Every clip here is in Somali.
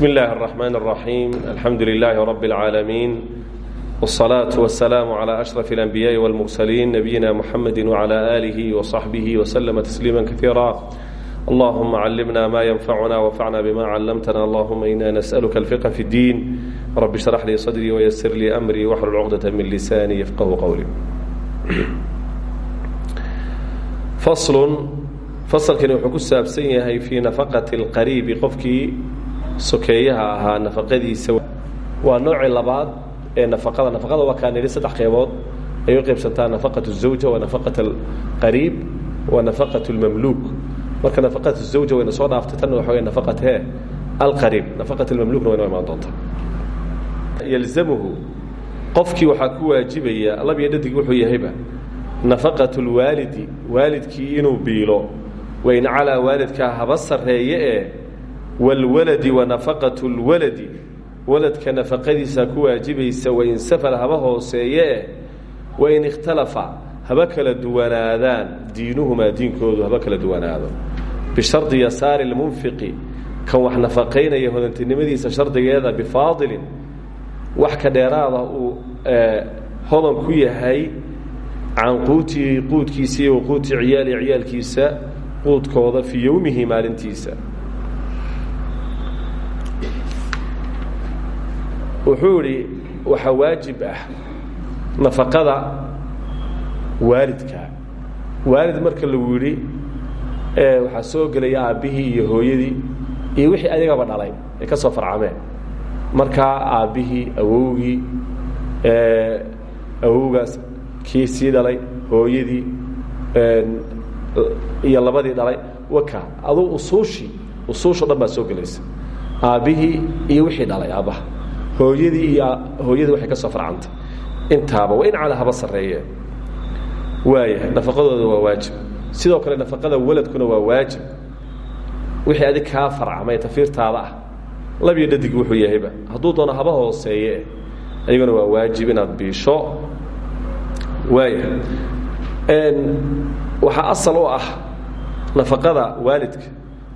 بسم الله الرحمن الرحيم الحمد لله رب العالمين والصلاة والسلام على أشرف الأنبياء والمرسلين نبينا محمد وعلى آله وصحبه وسلم تسليما كثيرا اللهم علمنا ما ينفعنا وانفعنا بما علمتنا اللهم إنا نسألك الفقه في الدين رب اشرح لي صدري ويسر لي أمري واحلل عقدة من لساني يفقه قولي فصل fasalkani wuxuu ku saabsan yahay fii nafaqati اlqariibi qofkii sokeeyaha ahaa nafaqadiisa waa noocii labaad ee nafaqada nafaqada waa kaa nidhi saddex qeybood ay u qaybsantaa nafaqat الزawja wa nafaqat اlqariib wa nafaqat اlmamluuk marka nafaqat الزawja wayna soo dhaaftay tan waxa wey nafaqat he alqariib nafaqat اlmamluukna wayna imaan doontaa yalzamuhu qofkii waxaa ku waajibaya lab iyo dhadig wuxuu yahayba nafaqat اlwaalidi waalidkii inuu biilo wain calaa waalidkaa haba sarreeye ee wاlwaladi wanafaqaة اlwaladi waladka nafaqadiisa ku waajibaysa wain safal haba hooseeye eh wain ikhtalafa haba kala duwanaadaan diinuhumaa diinkoodu haba kala duwanaado bishardi yasaari اlmunfiqi kan wax nafaqaynaya hodantinimadiisa shardigeeda bifaadilin wax ka dheeraada uu hodan ku yahay can quutihi quudkiisa iyo waquuti ciyaali ciyaalkiisa quudkooda fii yowmihi maalintiisa wuxuu idhi waxaa waajib ah nafaqada waalidka. Waalid marka lagu yidhi waxaa soo gelaya aabbihii iyo hooyadii iyo wixii adigaba dhalay ay ka soo farcameen. Markaa aabbihii awowgii awowgaas kii sii dhalay hooyadii iyo labadii dhalay waka aduu usuushii usuushao dhan baa soo gelaysa. Aabbihii iyo wixii dhalay aabbaha hooyadii iyo hooyadii waxay ka soo farcantay intaaba waa in cala haba sarreeyeen waayahay nafaqadooda waa waajib. Sidoo kale nafaqada waladkuna waa waajib. Wixii adig kaa farcamay tafiirtaada ah labiyo dhadig wuxuu yahayba. Hadduu doono haba hooseeye ayaguna waa waajib inaad biisho. Waayahay. Waxaa asal u ah nafaqada waalidka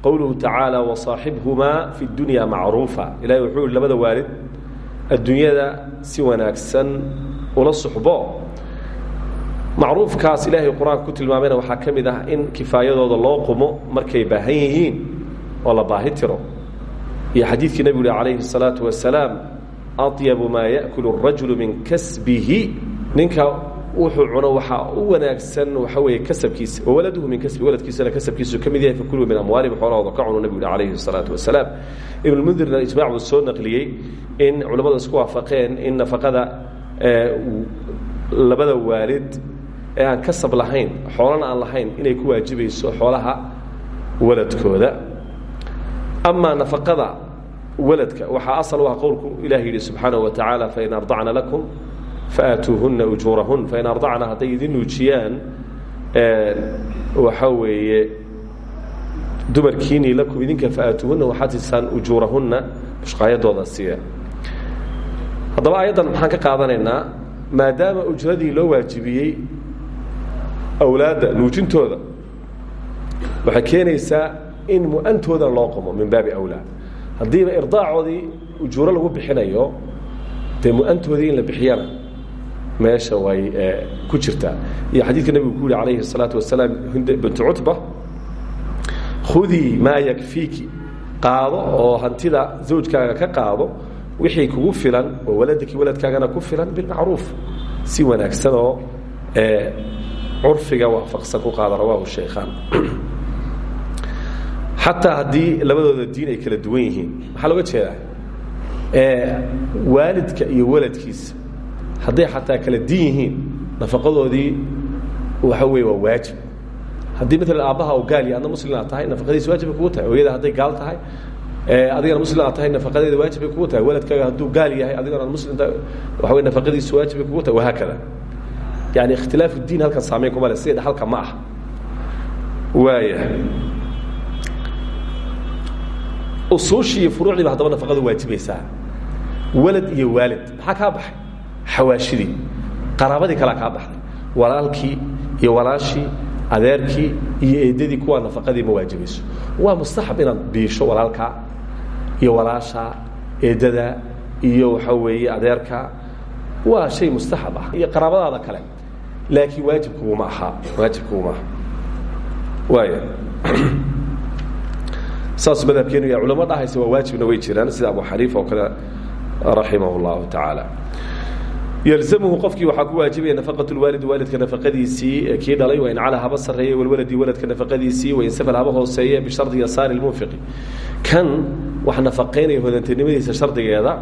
qowluhu tacaala wasaaxibhumaa fi dunya macruufa. Ilahay wuxuu labada waalid adduunyada si wanaagsan ula suxbo macruufkaas ilaahay qur-aanka ku tilmaamayna waxaa ka mid ah in kifaayadooda loo qumo markay baahan yihiin oo la baahi tiro iyo xadiidkii nebigu uhi calayhi الsalaatu wasalaam aطyabu maa yaأkulu الrajulu min kasbihi ninka wuxuu cuno waxaa u wanaagsan waxa weeye kasabkiisa wawaladhu min kasbi waladkiisana kasabkiisu ka mid yahay fakuluu min amwaalihim xoolahooda ka cunu nabigu yidhi calayhi salaatu wasalaam. Ibnulmundirna ijmac buu soo naqliyey in culimmada isku waafaqeen in nafaqada labada waalid ee aan kasab lahayn xoolana aan lahayn inay ku waajibayso xoolaha waladkooda. Amaa nafaqada waladka waxaa asal u ah qowlku ilahi yidhi subxaanahu wa tacaala fain ardacna lakum faatuuhuna ujuurahun fain ardacna hadday idin nuujiyaan waxa weeye dumarkiinii lakum idinka faatuuhuna waxaad siisaan ujuurahunna mushqaayadooda siiya haddaba ayaddan maxaan ka qaadanaynaa maadaama ujradii loo waajibiyey awlaadda nuujintooda waxay keenaysaa in mu'antoodan loo qomo min baabi awlaa haddiiba irdaacoodii ujuuro lagu bixinayo dee mu'antoodii in la bixiyana meesha way ku jirtaa iyo xadiidka nebigu ku yihi calayhi الsalaatu wasalaam hind bintu cutba khudii maa yakfiiki qaado oo hantida zawjkaaga ka qaado wixii kugu filan oo waladkii waladkaagana ku filan bilmacruuf si wanaagsan oo curfiga waafaqsan ku qaada rawaahu shaykhaan. Xataa haddii labadooda diin ay kala duwan yihiin maxaa looga jeedaa? Waalidka iyo waladkiisa hadday xataa kala din nafaqadoodii waxa weeye waa waajib. Haddii maalan aabbaha oo gaal iyo adna muslim aad tahay nafaqadiisa waajib bay tahay. Hooyada hadday gaal tahay adigana muslim tahay nafaqadeeda waajib bay tahay. Waladkaaga hadduu gaal yahay adigana muslim waxa wey nafaqadiisu waajib bay kugu tahay. Wahaakada yani ikhtilaafu diin halkan saameyn kuma le sida halka ma ah. Waaya usuushii iyo furuucdiiba haddaba nafaqada waajibaysaa. Walad iyo waalid maxaa kaa baxay xawaashidii. Qaraabadii kalea kaa baxday. Walaalkii iyo walaashii adeerkii iyo eedadii kuwaa nafaqadii ma waajibayso waa mustaxab inaad biisho walaalkaa iyo walaasha eedada iyo waxa weeye adeerka. Waa shay mustaxab ah iyo qaraabadaada kale. Laakiin waajibkuguma aha waajibkuguma aha waaya saasuu madhabkeenu ya culamo dhahaysa waa waajibna way jiraan. Sida abu xaniifa oo kale raximah اllahu tacaala ylzamhu qofkii waxaa ku waajibaya nafaqat lwaalidi waalidka nafaqadiisii kii dhalay wain cala haba sarreeye walwaladi waladka nafaqadiisii wain safal haba hooseeye bishardi yasaari lmunfiqi kan wax nafaqaynaya hodantinimadiisa shardigeeda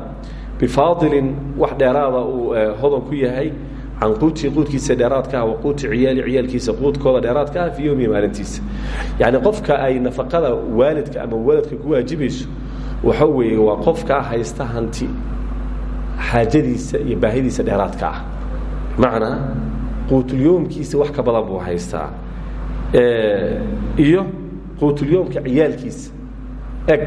bifaadilin wax dheeraada uu hodan ku yahay can quutii quudkiisa dheeraadka ah wa quuti ciyaali ciyaalkiisa quudkooda dheeraadka ah fii yowmihi maalintiisa yacni qofka ay nafaqada waalidka ama waladka ku waajibayso waxa weeye waa qofkaa haysta hanti xaajadiisa iyo baahidiisa dheeraadka ah. Bimacnaa quutulyoomkiisa wax ka badan buu haystaa. Iyo quutulyoomka ciyaalkiisa. Eg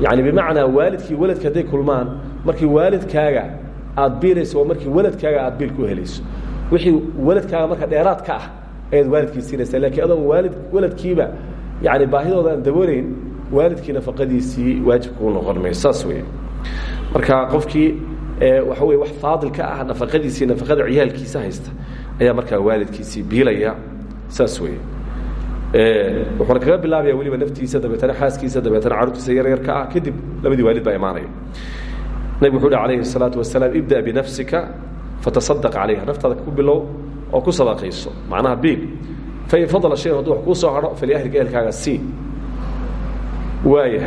yani bimacnaa waalidkii waladka hadday kulmaan markii waalidkaaga aad biilayso waa markii waladkaaga aad biil ku helayso. Wixii waladkaaga marka dheeraad ka ah ayaad waalidkii siinaysaa. Lakiin adoon waalid waladkiiba yani baahidooda aan daboolayn waalidkii nafaqadiisii waajib kuu noqon mayso saas wey marka qofkii waxa wey wax faadil ka ah nafaqadiisii nafaqada ciyaalkiisa haysta ayaa markaa waalidkiisii biilaya. Saas wey wuxuuna kaga bilaabaya weliba naftiisa dabeetana xaaskiisa dabeetana carurtiisa yaryarka ah. Kadib labadii waalid baa imaanaya. Nabig wuxu uhi alayhi الsalaatu wasalaam ibda binafsika fatasadaq calayha. Naftaada ku bilow oo ku sadaqayso. Macnaha biil. Fain fadla shayan hadduu wax kuu soo hadho falyahlika ehelkaaga sii waaya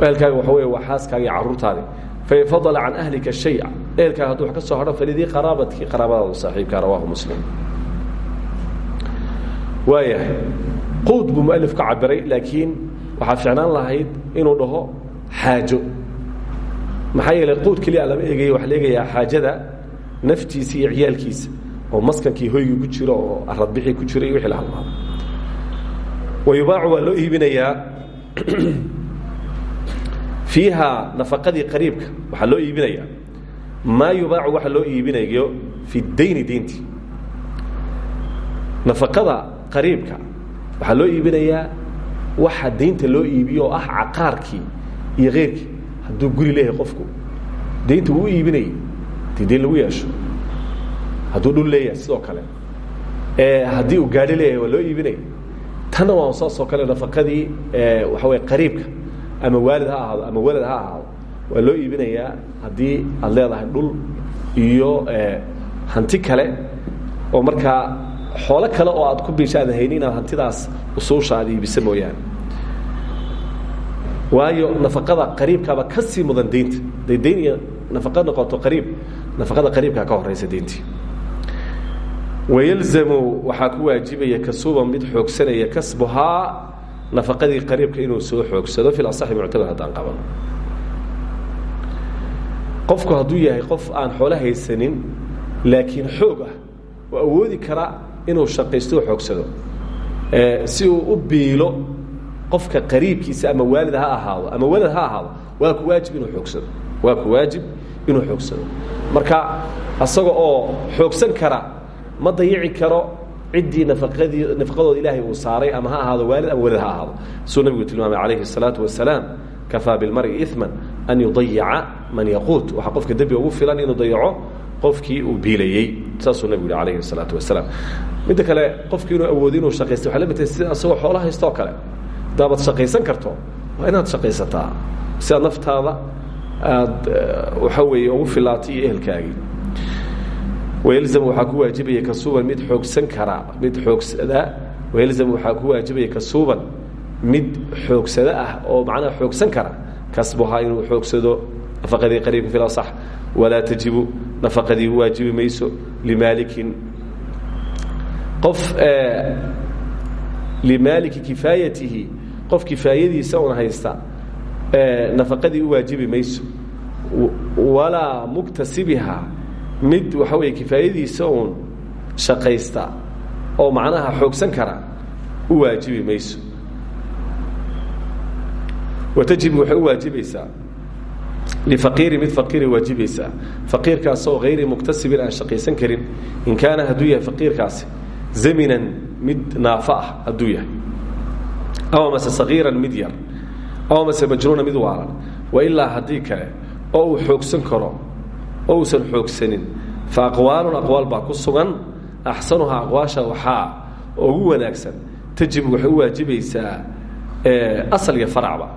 ehelkaaga waxa wey waa xaaskaaga iyo carruurtaadi fain fadla can ahlika shay ehelkaaga hadduu wax ka soo hadho falidii qaraabatki qaraabadaadu saaxiibka rawaahu muslim waayahay quud buu mualif ka cabiray laakiin waxaa ficnaan lahayd inuu dhaho xaajo maxaa yeelay quud keliya lama eegaya waxa la eegayaa xaajada naftiisa oo maskankii hoygii ku jiro oo aradbixii ku iyo wixii la waa loo iibinayaa fiiha nafaqadii qariibka waxaa loo iibinayaa maa yubaacu waxa loo iibinayo fi dayni deynti nafaqada qariibka waxaa loo iibinayaa waxa daynta loo iibiyo oo ah caqaarkii iyo keyrkii hadduu guri leeyahay qofku daynta wuu u iibinayay dii dayn lagu yeesho hadduu dhul leeyahay sidoo kale. Haddii uu gaadhi leeyahay waa loo iibinaya tanna waa saasoo kale nafaqadii waxa wey qariibka ama waalid ha ahaado ama walad ha ahaado waa loo iibinayaa haddii aad leedahay dhul iyo hanti kale oo markaa xoolo kale oo aad ku biisha aadan inaad hantidaas usuusha aad iibisa mooyaane. Waayo nafaqada qariibkaaba ka sii mudan daynta. Day iyo nafaqa noqoto qariib nafaqada qariibkaa ka horaysa dayntii. Wayalzamu waxaa ku waajibaya kasuuba mid xoogsanaya kasbuhaa nafaqadii qariibka inuu soo xoogsado fi asaxi muctamad haddaan qabano qofku hadduu yahay qof aan xoolo haysanin laakiin xoog ah oo awoodi kara inuu shaqaysto oo xoogsado. Si uu u biilo qofka qariibkiisa ama waalid ha ahaado ama walad ha ahaado waa ku waajib inuu xoogsado. Waa ku waajib inuu xoogsado. Marka asaga oo xoogsan kara ma dayici karo ciddii nafaqadii nafaqadooda ilaahay uu saaray ama ha ahaado waalid ama walad ha ahaado suu nabigu tilmaamay calayhi الsalaatu wasalaam kafaa bilmari iثma an yudayica man yaquut waxaa qofka dembi ugu filan inuu dayaco qofkii uu biilayey saasuu nabigu yihi alayhi الsalaatu wasalaam midda kale qofkii inuu awoodi inuu shaqaysta waxay la mid tahay sida asagoo xoolo haysto oo kale hadaabaad shaqaysan karto waa inaad shaqaysataa si aad naftaada aad waxa weeye ugu filaatay iyo ehelkaagii wayalzam waxaa ku waajibaya kasuuban mid xoogsan karaa mid xoogsada wayalzam waxaa ku waajibaya kasuuban mid xoogsada ah oo macnaha xoogsan kara kasbuhaa inuu xoogsado nafaqadii qariibka fil asax walaa tajibu nafaqadii waajibi mayso limaalikin qof limaaliki kifaayatihi qof kifaayadiisa un haysta nafaqadii u mayso walaa muktasibiha mid waxa weeye kifaayadiisa uun shaqaysta oo macnaha xoogsan kara u waajibi mayso. Watajibu waxay u waajibaysaa. Lifaqiiri mid faqiiray waajibaysaa faqiirkaasoo hayri muktasibin aan shaqaysan karin. In kaana hadduu yahay faqiirkaasi zaminan mid naafo ah hadduu yahay. Ama mase mid yar. Ama mase majnuuna mid waalan wailaa haddii kale oo uu xoogsan karo ousan xoogsanin. Fa aqwaalun aqwaal baa ku sugan. Axsanuhaa aqwaasha waxaa ugu wanaagsan. Tajibu waxay u waajibaysaa asal iyo faracba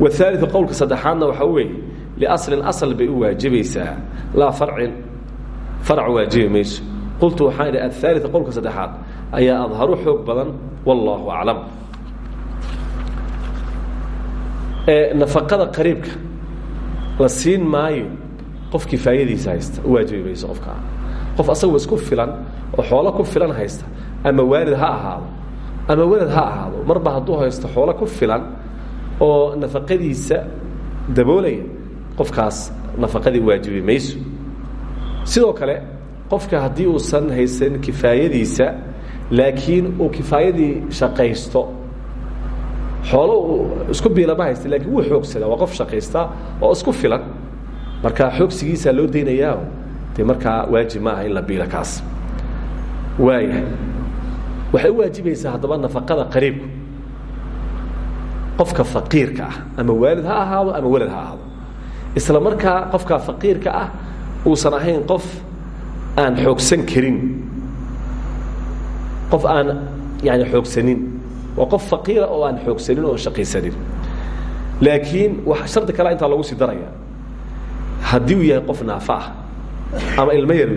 waaliu qowlka saddexaadna waxaa weeye liaslin asal bay u waajibaysaa. Laa farcin farac waajibi qultu waxaa idhi ahaaliu qowlka saddexaad ayaa adharu xoog badan wallaahu aclam. Nafaqada qariibka la maayo qof kifaayadiisa haysta u waajibi qof asagoo isku filan oo xoolo ku filan haysta ama waalid ha ahaado ama welad ha ahaado marba hadduu haysto xoolo ku filan oo nafaqadiisa daboolaya qofkaas nafaqadii waajibi mayso. Sidoo kale qofka haddii uusan haysan kifaayadiisa laakiin uu kifaayadii shaqaysto xoolo isku biilama haysta lakiin wuu xoogsada waa qof oo isku filan marka xoogsigiisaa loo daynayaa dee markaa waajib ma aha in la biilo kaas. Waaya waxay u waajibaysaa haddaba nafaqada qariibku. Qofka faqiirka ah ama waalid ha ahaado ama welad ha ahaado. Isla markaa qofka faqiirka ah uusan ahayn qof aan xoogsan karin. Qof aan yani xoogsanin. Waa qof oo aan xoogsanin oo shaqaysanin. Laakiin wa shardi kale intaa lagu sii haddii uu yahay qof naafa ah ama ilmo yar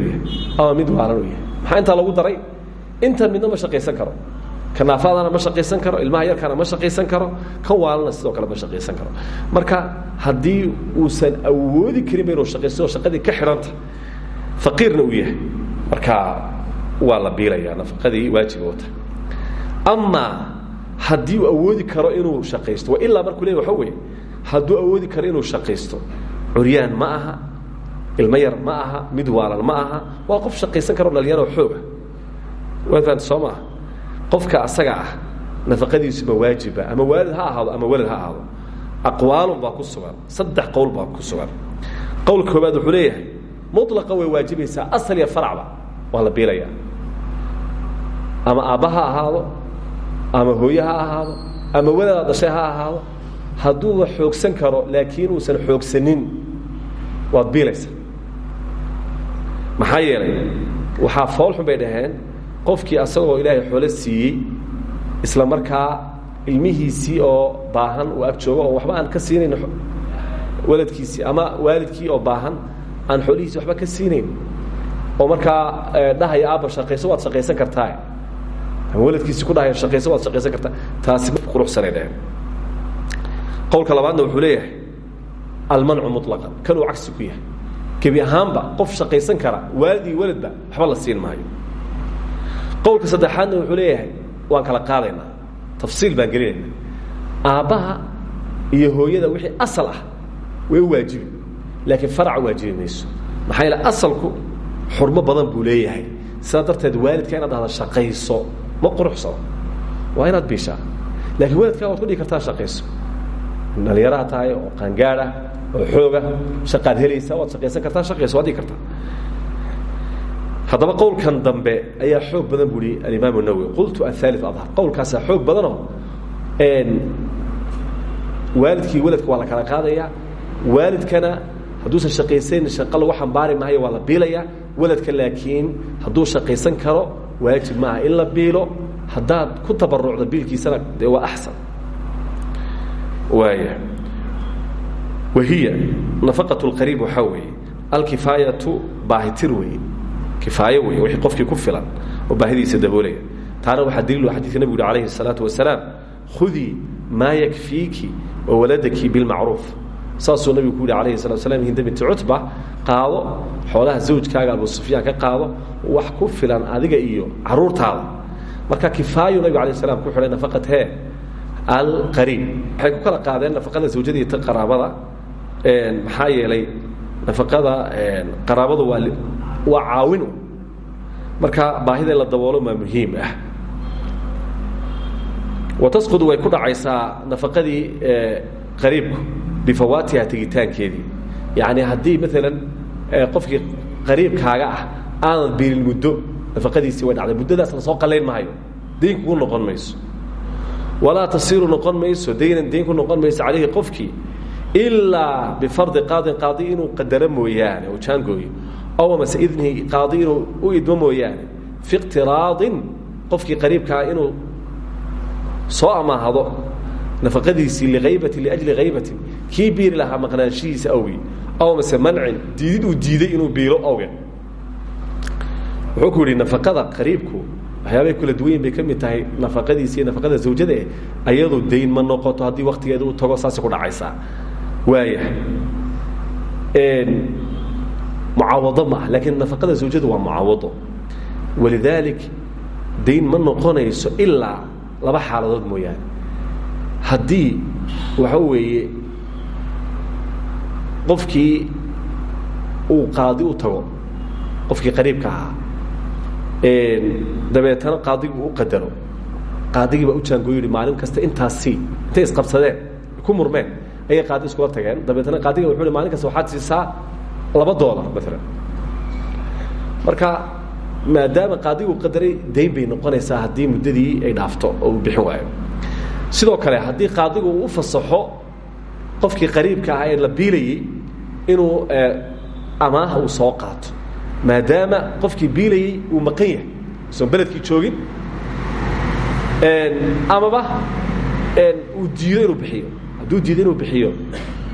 ama mid waalan yahay maxaa intaa lagu daray? Inta midna ma shaqaysan karo. Ka naafadana ma shaqaysan karo ilmaha yarkana ma shaqaysan karo kan waalana sidoo kale ma shaqaysan karo. Marka haddii uusan awoodi karinba inuu shaqaysto shaqadii ka xidhanta faqiirna uu yahay. Marka waa la biilaya nafaqadii waajiba wata amaa haddii uu awoodi karo inuu shaqaysto wa ilaa markuu waxa wey hadduu awoodi karo inuu shaqaysto curyaan ma aha ilmo yar ma aha mid waalan ma aha waa qof shaqaysan karo dhalinyaro xooga waad soo maaha qofka asaga ah nafaqadiisuma waajiba ama waalid ha ahaado ama welad ha ahaado aqwaalun baa ku sugan saddex qowl baa ku sugan. Qowlka koobaad wuxuu leeyahay mulaqa way waajibaysaa asal iyo faracba waa la biilayaa ama aabba ha ahaado ama hooye ha ahaado ama welada dhashay ha ahaado hadduuba xoogsan karo laakiin uusan xoogsanin waad biilaysa maxaa yeelay waxaa foolxun bay dhaheen qofkii asagoo ilaahay xoolo siiyey isla markaa ilmihiisii oo baahan uu ag joogo oo waxba aan ka siinayn waladkiisii ama waalidkii oo baahan aan xoolihiisi waxba ka siinayn. Oo markaa dhahaya aabba shaqayso waad shaqaysan kartaa ama waladkiisi ku dhahaya shaqayso waad shaqaysan kartaa taasi ma quruxsanay dhaheen. Labaadna wuxuu leeyahay almancu muطlaqan kanuu cagsi ku yahay. Gebi ahaanba qof shaqaysan kara waalid iyo waxba la siin maayo. Qowlka saddexaadna wuxuu leeyahay waan kala qaadaynaa. Tafsiil baan gelinayna aabbaha iyo hooyada wixii asal ah way u laakiin faraca waajibi mayso. Maxaa yeele asalku xurmo badan buu leeyahay. Sidaa waalidka inaad dhahda shaqayso ma quruxsano waa inaad biishaa. Laakiin waalidkaa waad ku dhigi kartaa shaqayso. Dhalinyaraha tahay oo qaangaad ah oo xooga shaqaad helaysaa waad shaqaysan kartaa shaqayso adii kartaa. Haddaba qowlkan dambe ayaa xoog badan bu i alimaam nawowi qultu ahaali adhar. Qowlkaasaa xoog badanoo waalidkii waladka waa la kala qaadayaa waalidkana hadduusan shaqaysayn shaqa lagu xambaari maayo waa la waladka laakiin hadduu shaqaysan karo waajib maaha in biilo. Haddaad ku tabarucdo biilkiisana waa axsan. Waaya wahiya nafaqat lqariib waxaa weeye alkifaayatu baahitir weye wey wixii qofkii ku filan oo baahidiisa daboolaya taana waxaa daliilo ah xadidka nebigu yuri alayhi الsalaatu wasalaam khudii maa yakfiiki wawaladaki bilmacruuf. Saasuu nabigu ku yidhi alayhi salatu slam hin dabinti cutba qaado xoolaha zawjkaaga abu sufyaan ka qaado wax ku filan adiga iyo caruurtaada. Marka kifaayu nabigu alayh salam ku xidhay nafaqat he alqariib. Waxay ku kala qaadeen nafaqada zawjada iyo ta maxaa yeelay nafaqada qaraabadu waa waa caawin. Marka baahida la daboolo maa muhiim ah. Watasqudu way ku dhacaysaa nafaqadii qariibku bifawaatiha tegitaankeedii. Yacni haddii maalan qofkii qariibkaaga ah aanad biilin muddo nafaqadiisii way dhacday. Muddadaas la soo qalayn maayo. Dayn kugu noqon mayso. Walaa tasiiru noqon mayso daynan dayn ku noqon mayso calayhi qofkii ilaa bifardi qaadin qaadi inuu qadaro mooyaane oo jaangooyo aw amase idnihi qaadi inuu u idmo mooyaane fi iqtiraadin qofkii qariibkaa inuu soo amaahdo nafaqadiisii liaybati liajli haybatin kii biiri lahaa maqnaanshihiisa awgii aw amase mancin diidid uu diiday inuu biilo awgeed wuxuu ku yidhi nafaqada qariibku waxyaabay kula duwanyin bay ka tahay nafaqadiisa iyo nafaqada zawjada eh dayn ma noqoto haddii waktigeeda tago saasay ku dhacaysaa mucaawado ma ah laakiin nafaqada zawjadu waa mucaawado. Walidaalik dayn ma noqonayso ilaa laba xaaladood mooyaane. Haddii waxa weeye qofkii uu qaadi u tago qofkii qariibka ahaa dabeetana qaadigu u qadaro. Qaadigii baa u jaangooy yihi maalin kasta intaasi intay isqabsadeen ku murmeen ayay qaadi iskula tageen. Dabeetana qaadiga wuxuu maalin kasta waxaad siisaa laba doolar maalan marka maadaama qaadigu qadaray dayn bay noqonaysaa haddii muddadii ay dhaafto oo uu bixin waayo. Sidoo kale haddii qaadigu u fasaxo qofkii qariibka ah ee la biilayey inuu amaaha uu soo qaato. Maadaama qofkii biilayey uu maqan yahay soon beledkii joogin amaba uu diido inuu bixiyo hadduu diido inuu bixiyo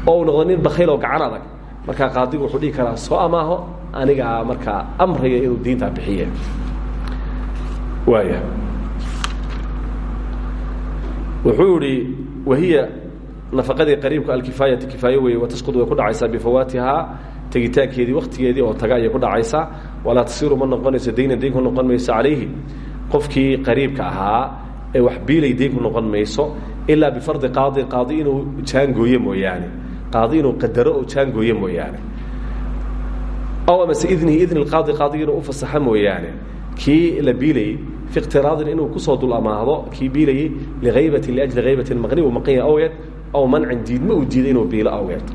oo uu noqdo nin bakayl oo gacan adag markaa qaadigu wuxuu dhihi karaa soo amaaho anigaa markaa amraya inuu diintaa bixiye. Waaya wuxuu idhi wahiya nafaqadii qariibka alkifaayati kifaaye weeye watasqud way ku dhacaysaa bifawaatihaa tegitaankeedii waktigeedii oo taga ayay ku dhacaysaa. Walaa tasiru ma noqonayso daynan dayn ku noqon mayso calayhi. Qofkii qariibka ahaa wax biilay dayn ku noqon mayso ilaa bifardi qaadin qaadi inuu jaangooye mooyaane. Qaadi inuu qadaro oo jaangooye mooyaane. Aw amase idnihi idni qaadi qaadiga inuu u fasaxa mooyaane. Kii la biilayey fi iqtiraadin inuu ku soo dul amaahdo kii biilayey lihaybati liajli haybatin maqni uu maqan yahay awgeed aw mancin diidma uu diiday inuu biilo awgeed.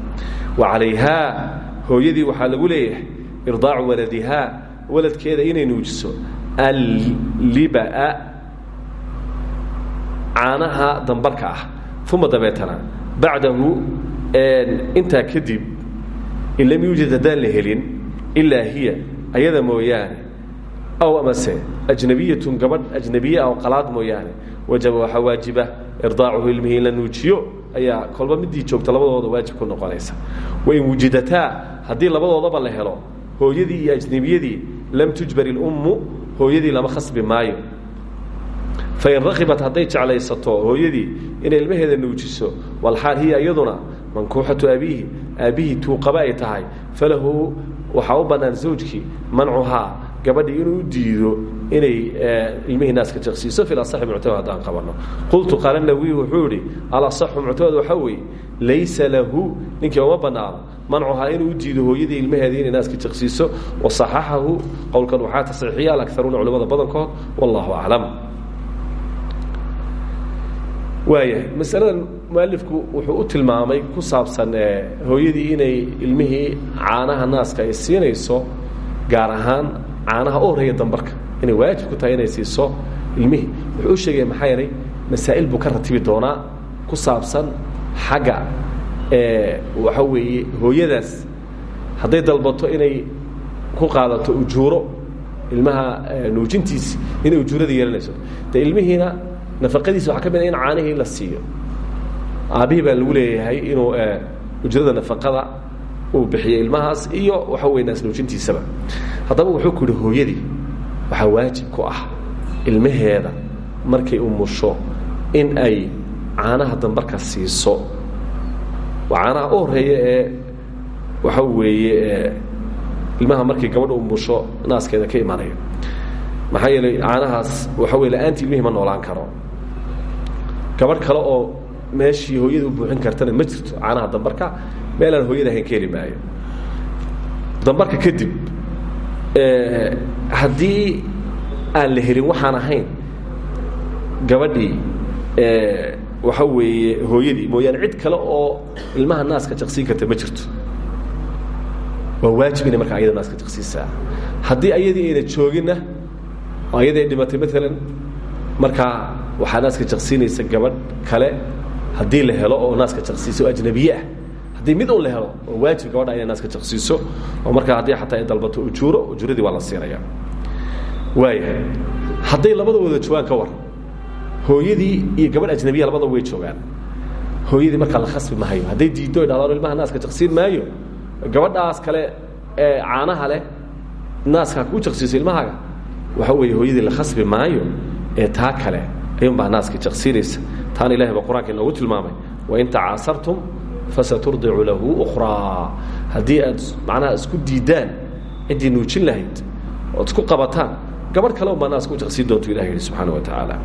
Wa calayhaa hooyadii waxaa lagu leeyahay irdaacu waladihaa waladkeeda inay nuujiso allibaa caanaha dambarka ah. Uma dabeetana bacdahu intaa kadib in lam yuujad haddaan la helin ilaa hiya ayada mooyaane aw amase ajnabiyatun gabadh ajnabiye ah oo qalaad wajaba waxaa waajiba irdaacuhu ilmihii in la nuujiyo kolba midii joogta labadooda waajib ku noqonaysa. Wain wujidataa haddii labadoodaba la helo hooyadii iyo ajnebiyadii lam tujbar ilummu hooyadii lama khasbi maayo fain rakibat hadday jeclaysato hooyadii inay ilmaheeda nuujiso walxaal hiya iyaduna mankuuxatu abiihi aabbihii tuuqaba ay tahay falahu waxaa u bannaan zawjkii mancuhaa gabadhii inuu diido inay ilmihii naaska jaqsiiso fi asaxi muctamad haddaan qabanno qultu qaala nawiy wuxuu idhi alasaxu muctamad waxaa weeye laysa lahu ninkii uma bannaano mancuhaa inuu diido hooyadii ilmaheedii inay naaska jaqsiiso wasaxaxahu qowlkan waxaa taصxiixiya alakaruuna culamada badankood wallahu aclam waayahay masaladan mualifku wuxuu u tilmaamay ku saabsan hooyadii inay ilmihii caanaha naaska ay siinayso gaar ahaan caanaha u horreeya dambarka. Inay waajib ku tahay inay siiso ilmihii. Wuxuu u sheegaya maxaa yeelay masaa'il buu ka ratibi doonaa ku saabsan xagga waxa weeye hooyadaas. Hadday dalbato inay ku qaadato ujuuro ilmaha nuujintiisi inay ujuurada yeelanayso. De ilmihiina nafaqadiisa waxaa ka mid a in caanihii la siiyo. Aabbihii baa lagu leeyahay inuu ujrada nafaqada uu bixiyo ilmahaas iyo waxa wey naas nuujintiisaba. Haddaba wuxuu ku yidhi hooyadii waxaa waajib ku ah ilmaheeda markay umusho in ay caanaha dambarka siiso. Caanaha u ee waxa weeye ilmaha markay gabadha umusho naaskeeda ka imanaya. Maxaa yeelay caanahaas waxa wey la'aantii ilmihii ma noolaan karo gabadh kale oo meeshii hooyada u buuxin kartana ma jirto. Caanaha dambarka meelaan hooyada ahayn ka heli maayo. Dambarka kadib haddii aan la helin waxaan ahayn gabadhii waxa weeye hooyadii mooyaane cid kale oo ilmaha naaska jaqsiin karta ma jirto. Waa waajib inay markaa ayada naaska jaqsiisaa haddii ayadii ayna jooginna oo ayadii ay dhimatay maalan markaa waxaa naaska jaqsiinaysa gabadh kale haddii la helo oo naaska jaqsiisa oo ajnabiye ah. Haddii mid un la helo oo waajib gabadha inay naaska jaqsiiso oo markaa haddii xataa ay dalbato ujuuro ujuuradii waa la siinaya waayahay hadday labada wada joogaan ka war hooyadii iyo gabadh ajnabiya labadaba way joogaan. Hooyadii markaa la khasbi mahayo hadday diiddo dhahdaano ilmaha naaska jaqsiin maayo gabadhaas kale ee caanaha leh naaska ku jaqsiiso ilmahaaga waxa weeye hooyadii la khasbi maayo ee taa kale ayuunbaa naaska jaqsiinaysa. Taana ilahay baa qur'aanka inoogu tilmaamay wain tacaasartum fasaturdicu lahu ukhraa. Haddii aad macnaha isku diiddaan ciddii nuujin lahayd ood isku qabataan gabadh kale unbaa naaska u jaqsiin doontu ilah yidhi subxaana wa tacaala.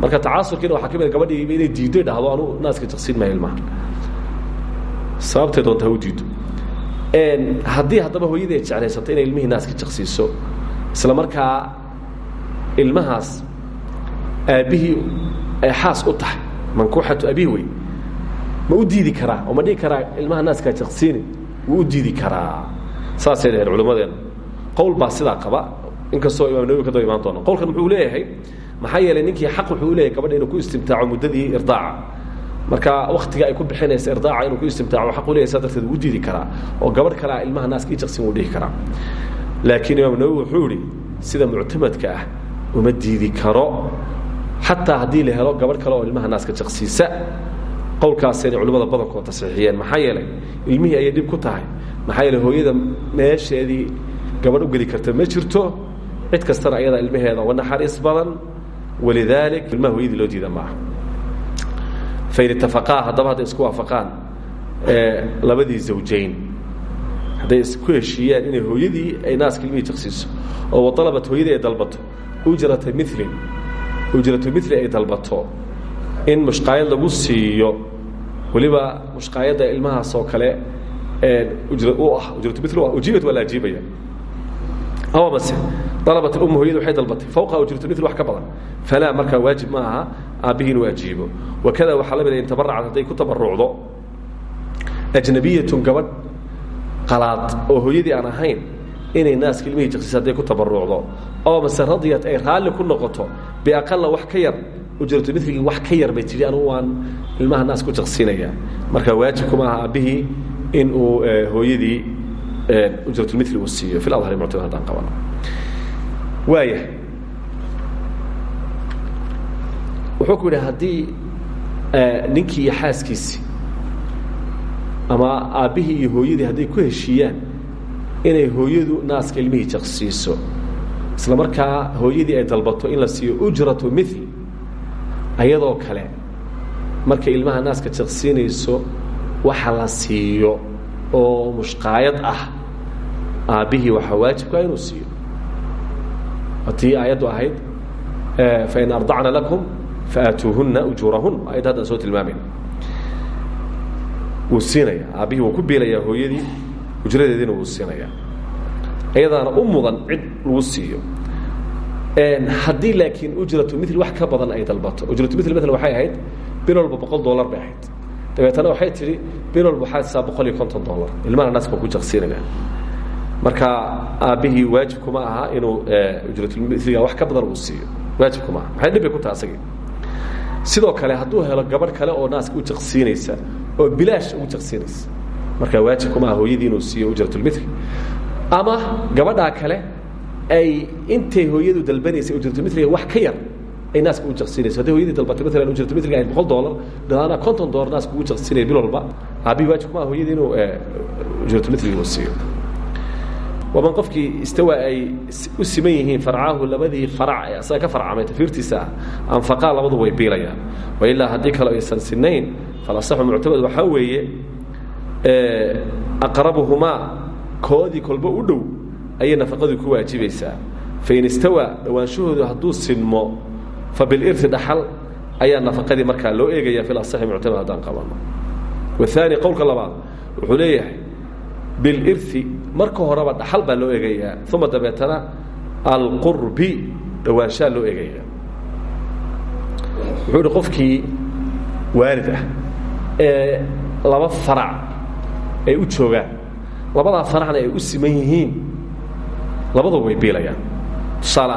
Marka tacaasurkiina waxaa ka mid gabadhiiba inay diiddo dhahdo anu naaska jaqsiin maayo ilmaha sababtay doonta ha u diiddo. Haddii haddaba hooyadii ay jeclaysato inay ilmihii naaska jaqsiiso isla markaa ilmahaas aabbihii xaas u tahay mankuuxatu abihi wey ma u diidi karaa oo ma dhihi karaa ilmaha naaskaa jaqsiini wuu u diidi karaa. Saasay dhaheen culimmadeena. Qowl baa sidaa qaba. Inkastoo imaam nawowi ka daba imaan doona qowlkan muxuu leeyahay maxaa yeelay ninkii xaq wuxuu leeyahay gabadha inuu ku istimtaaco muddadii irdaaca. Marka waktiga ay ku bixinaysa irdaaca inuu ku istimtaaco xaq u leeyahay saa darteed wuu diidi karaa oo gabadh kalea ilmaha naaska ii jaqsin wuu dhihi karaa. Laakiin imaam nawowi wuxuu idhi sida muctamadka ah uma diidi karo xataa haddii la helo gabadh kale oo ilmaha naaska jaqsiisa qowlkaasayna culimmada badankood tasxiixiyeen maxaa yeelay ilmihii ayay dhib ku tahay. Maxaa yeeley hooyada meesheedii gabadh u geli karta ma jirto cid kastana ayadaa ilmaheeda uga naxariis badan. Walidaalik ilmaha hooyadii loo diida maaha. Fain itafaqaa haddaba hadday isku waafaqaan labadii zawjayn. Hadday isku heshiiyaan inay hooyadii ay naaska ilmihii jaqsiiso. Oo waalabat hooyadii ay dalbato. Ujrata milin ujratu mili ay dalbato. In mushqaayad lagu siiyo weliba mushqaayadda ilmahaas oo kale u ah ujratu mil ujiibat waa la ajiibaya aw mase alabat um hooyada waxay dalbatay fawqa ujratu mil wax ka badan. Falaa markaa waajib ma aha aabbihii inuu ajiibo wakada la mid in tabaracad hadday ku tabarucdo ajnabiyatun gabadh qalaad oo hooyadii aan ahayn inay naaska ilmihii jaqsiisa hadday ku tabarucdo oo mase radiyat ay raalli ku noqoto biaqala wax ka yar ujratu milgii wax ka yar bay tidhi anugu waan ilmaha naas ku jaqsiinaya marka waajibkuma aha aabbihii in uu hooyadii ujratulmili uu siiyo. Fi adhari muctamad haddaan qabano waaya wuxuu ku yidhi haddii ninkii iyo ama aabbihii iyo hooyadii hadday ku heshiiyaan inay hooyadu naaska ilmihii jaqsiiso isla markaa hooyadii ay dalbato in la siiyo ujratu mil ayadoo kale markay ilmaha naaska jaqsiinayso waxa la siiyo oo mushqaayad ah. Aabbihii waxaa waajibkaa inuu siiyo. Tii aayaddu ahayd fain ardacna lakum faatuuhunna ujuurahun ayad haddaan soo tilmaamayn. Wuu siinaya wuu ku biilayaa hooyadii ujradeediina wuu siinaya. Iyadaana u cid lagu siiyo. Haddii laakiin ujratu mil wax ka badan ay dalbato. Ujratu mil ml waxay ahayd bil walba dollar bay ahayd. Waxay tidhi bil waxaa isaa boqol dollar. Ilmaha naaska ku jaqsiinaya marka aabbihii waajibkuma aha inuu ujratulmiliga wax ka badan uu siiyo. Waajibkuma aha. Maxay dhib ku taha sidoo kale hadduu helo gabadh kale oo naaska u jaqsiinaysa oo bilaash ugu jaqsiinaysa marka waajibkuma aha hooyadii inuu siiyo ujratulmili ama gabadhaa kale ay intay hooyadu dalbanaysay ujratulmiliga wax ka yar ay naaska ugu jaqsiinayso hadday hooyadii dalbatay maalan ujratulmiliga ahayd boqol dollar dhadaana konton dollar naaska ugu jaqsiinaya bil walba aabbihii waajibkuma aha hooyadii inuu ujratulmiliga uu siiyo. Waman qofkii istawa ay u siman yihiin farcaahu labadii farac ee asaga ka farcamay tafiirtiisa ah anfaqaa labadu way biilayaan. Wailaa haddii kale aysan sinayn falasaxu muctamad waxaa weeye aqrabuhumaa koodii kolba u dhow ayay nafaqadii ku waajibaysaa fain istawaa dhowaanshahoodu hadduu sinmo fa bilirti dhaxal ayaa nafaqadii markaa loo eegaya fi asaxi muctamad haddaan qabano. Waani qowlka labaad wuxuu leeyahay bilirti marka horeba dhaxal baa loo eegayaa uma dabeetana alqurbi dhowaanshaa loo eegayaa. Wuxuu ihi qofkii ah ee laba farac ay u joogaan labadaa faracna ay u siman yihiin. Labaduba way biilayaan. Tusaale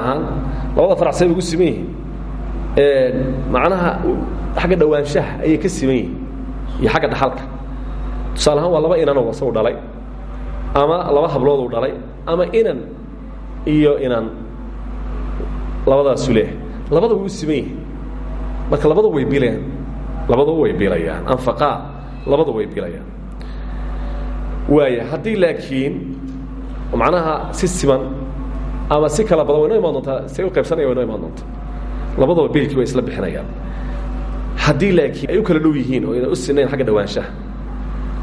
labada farac say ugu siman yihiin. Macnaha xagga dhowaanshaha ayay ka siman yihiin iyo xagga dhaxalka. Tusaale waa laba inanoo isagu dhalay ama laba hablooduu dhalay ama inan iyo inan labadaasu leeh labadaba u siman yihiin marka labada way bilayaan labadaba way bilayaan anfaqaa labada way bilayaan waaya haddii laakiin macnaha si siman ama si kala badan way noo imaan u qaybsanaya way noo labadaba biilkii way isla bixinayaan. Haddii laakiin ay u kala dhow yihiin oo ayna u sinayn xagga dhawaanshaha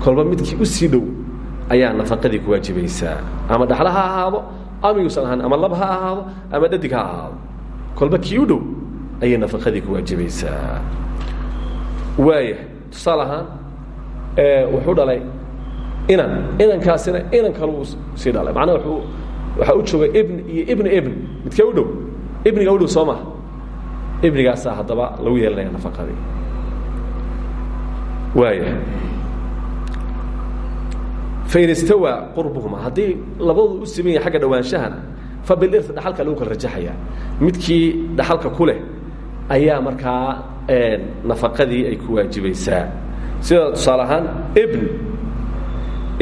kolba midkii u sii dhow ayaa nafaqadii ku waajibaysaa. Ama dhaxla ha ahaado ama yuusan ahaan ama lab ha ahaado ama dhadig ha ahaado. Kolba kii u dhow ayay nafaqadii ku waajibaysaa. Waaya tusaale ahaan wuxuu dhalay inan inankaasina inan kale uu sii dhalay macnaha waxaa u jooga ibn iyo ibn ibn. Midkee u dhow? Ibniga u dhow soo maha ibnigaasaa haddaba lagu yeelanaya nafaqadii. Waaya fain istawaa qurbuhuma. Haddii labadoodu u siman yahay xagga dhawaanshahana fa bilirti dhaxalka lagu kala rajaxayaa midkii dhaxalka ku leh ayaa markaa nafaqadii ay ku waajibaysaa sida tusaale ahaan ibn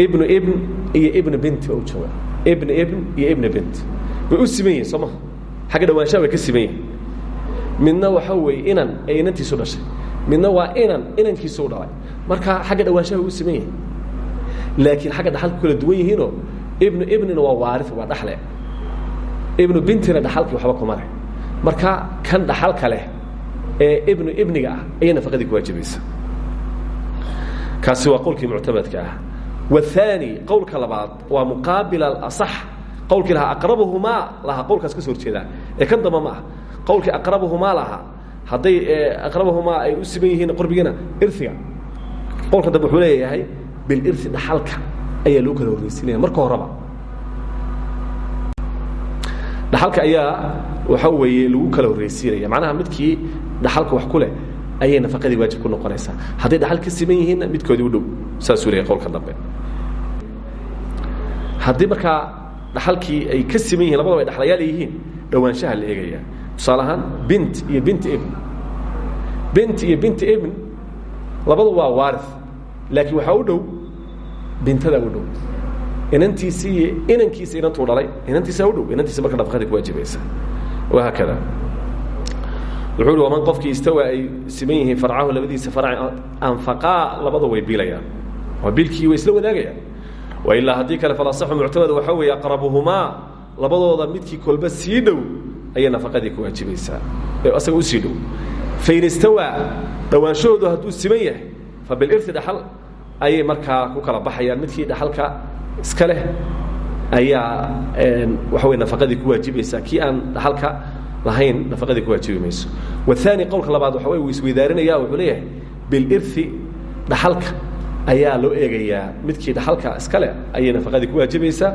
ibnu ibn iyo ibn bint baa u jooga ibn ibn iyo ibn bint. Way u siman yihiin dhawaanshaha ka siman yihiin waxa weeye inan ee inantiisu dhashay. Midna waa inan inankiisu dhalay. Marka xagga dhawaanshaha way u laakiin xagga dhaxalka kala duwan yihiinoo ibnu ibnina waa waari waa dhaxle. Ibnu bintina dhaxalkii waxba kuma leh. Marka kan dhaxalka leh ee ibnu ibniga ah ayay ku waajibaysa kaasi waa qowlkii muctamadka ah waani qowlka labaad waa muqaabil alasax qowlkii lahaa aqrabuhumaa lahaa qowlkaas ka soo horjeedaa ee kan damba ma ah qowlkii aqrabuhumaa lahaa hadday aqrabuhumaa ay u siman yihiin qorbigana iriga qowlka dambe wuxuu leeyahay biliri dhaxalka ayaa loo kala horreysinaya marka horeba dhaxalka ayaa waxa weeye lagu kala horreysiinaya macnaha midkii dhaxalka wax ku leh ayay nafaqadii waajib ku noqonaysaa. Hadday dhaxal ka siman yihiinna midkoodii u dhow saasuu leeyahy qowlka dambe. Haddii markaa dhaxalkii ay ka siman yihiin labadaba ay dhaxlayaal yihiin dhowaanshaha la eegaya. Tusaale ahaan bint iyo bint ibn. Bint iyo bint ibn labadu waa waari laakiin waxaa u dhow bintada u dhow. Inantiisii iyo inankiisa inantuu dhalay inantiisa u dhow inantiisa marka nafaqadii ku waajibaysa wahaakada wuxuu uhi waman qofkii istawa ay siman yihiin farcahu labadiisa farci anfaqaa labada way biilayaan. Waa biilkii way isla wadaagayaan. Wa ilaa haddii kale falasaxu muctamad waxaa weeye aqrabuhumaa labadooda midkii kolba sii dhow ayay nafaqadii ku waajibaysaa. Asaga u sii dhow. Fain istawaa dhawaanshahoodu hadduu siman yahay fa bilirti dhaxal ayay markaa ku kala baxayaan. Midkii dhaxalka iska leh ayaa waxa wey nafaqadii ku waajibaysaa. Kii aan dhaxalka lahayn nafaqadii ku waajibi mayso. Waani qowlka labaad waxa wey uu isweydaarinaya wuxuu leeyahay bilirthi dhaxalka ayaa loo eegayaa midkii dhaxalka iska leh ayay nafaqadii ku waajibaysaa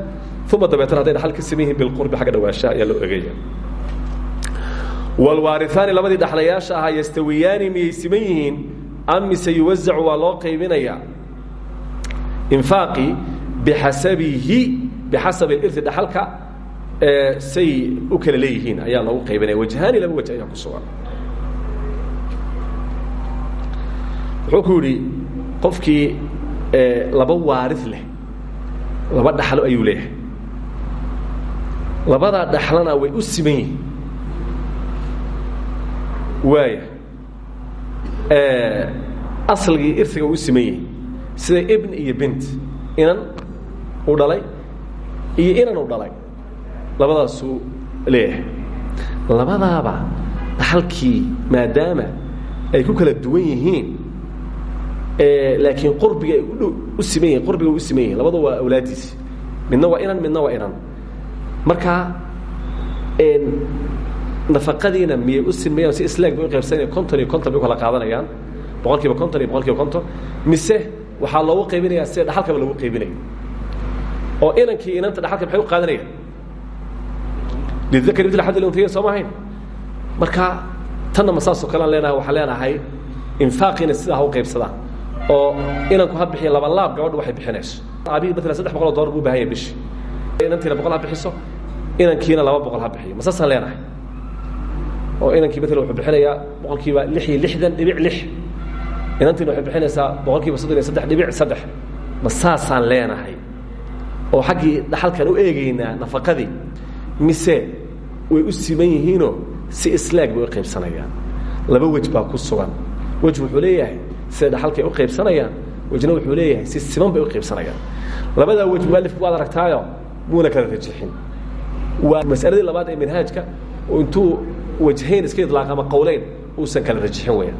uma dabeetana hadday dhaxal ka siman yihiin bilqurbi xagga ayaa loo eegaya. Wlwaariaani labadii dhaxlayaasha ahaa yastawiyaani miyay siman am mise yuwazacu waa loo qaybinayaa infaaqii bixasabihi bixasabi irti dhaxalka say u kala leeyihiin ayaa loogu qaybinaya. Wajhaani laba waj ayaa ku sugan. Wuxuu ku yidhi qofkii laba waari leh laba dhaxlo ayuu leeyahay. Labadaa dhaxlana way u siman yihiin. Waaya asligii irsiga u siman yihi sida ibn iyo bint inan uu dhalay iyo inan uu dhalay labadaasuu leeyahay. Labadaaba dhaxalkii maadaama ay ku kala duwan yihiin laakiin qurbiga ay u siman yihiin qurbiga u siman yihiin labada waa awlaadiisi midna waa inan midna waa inan. Marka nafaqadiina miyay u sinmayaan si islaag bay u konton iyo konton bay kala qaadanayaan. Boqol konton iyo boqol konton. Mise waxaa loogu qaybinayaa sida dhaxalkaba lagu qaybinayo? Oo inankii inanta dhaxalka maxay u qaadanayaan lidakari mitl xad iluntayn soo ma ahayn marka tanna ma saasoo kalean leenahay waxaan leenahay infaaqiina sidaa ha u qaybsadaan oo inanku ha bixiya laba laab gabadhu waxay bixinayso aabihii maalan saddex boqol oo dollar buu u baahan yahay bishi inantiina boqol ha bixiso inankiina laba boqol ha bixiyo ma saasaan leenahay oo inankii maala wuxuu bixinayaa boqol kiiba lix iyo lixdan dhibic lix inantiina waxay bixinaysaa boqol kiiba soddon iyo saddex dhibic saddex ma saasaan leenahay oo xaggii dhaxalkaan u eegaynaa nafaqadii mise way u siman yihiinoo si islaag bay u qaybsanayaan. Laba wej baa ku sugan. Wej wuxuu leeyahay sida dhaxalkay u qaybsanayaan wejna wuxuu leeyahay si siman bay u qaybsanayaan. Labadaa wej mualifku waad aragtaayo muuna kala rajixin. Waa masaladii labaad ee manhaajka intuu wajhayn iska idlaaq ama qowleyn uusan kala rajixin weyaan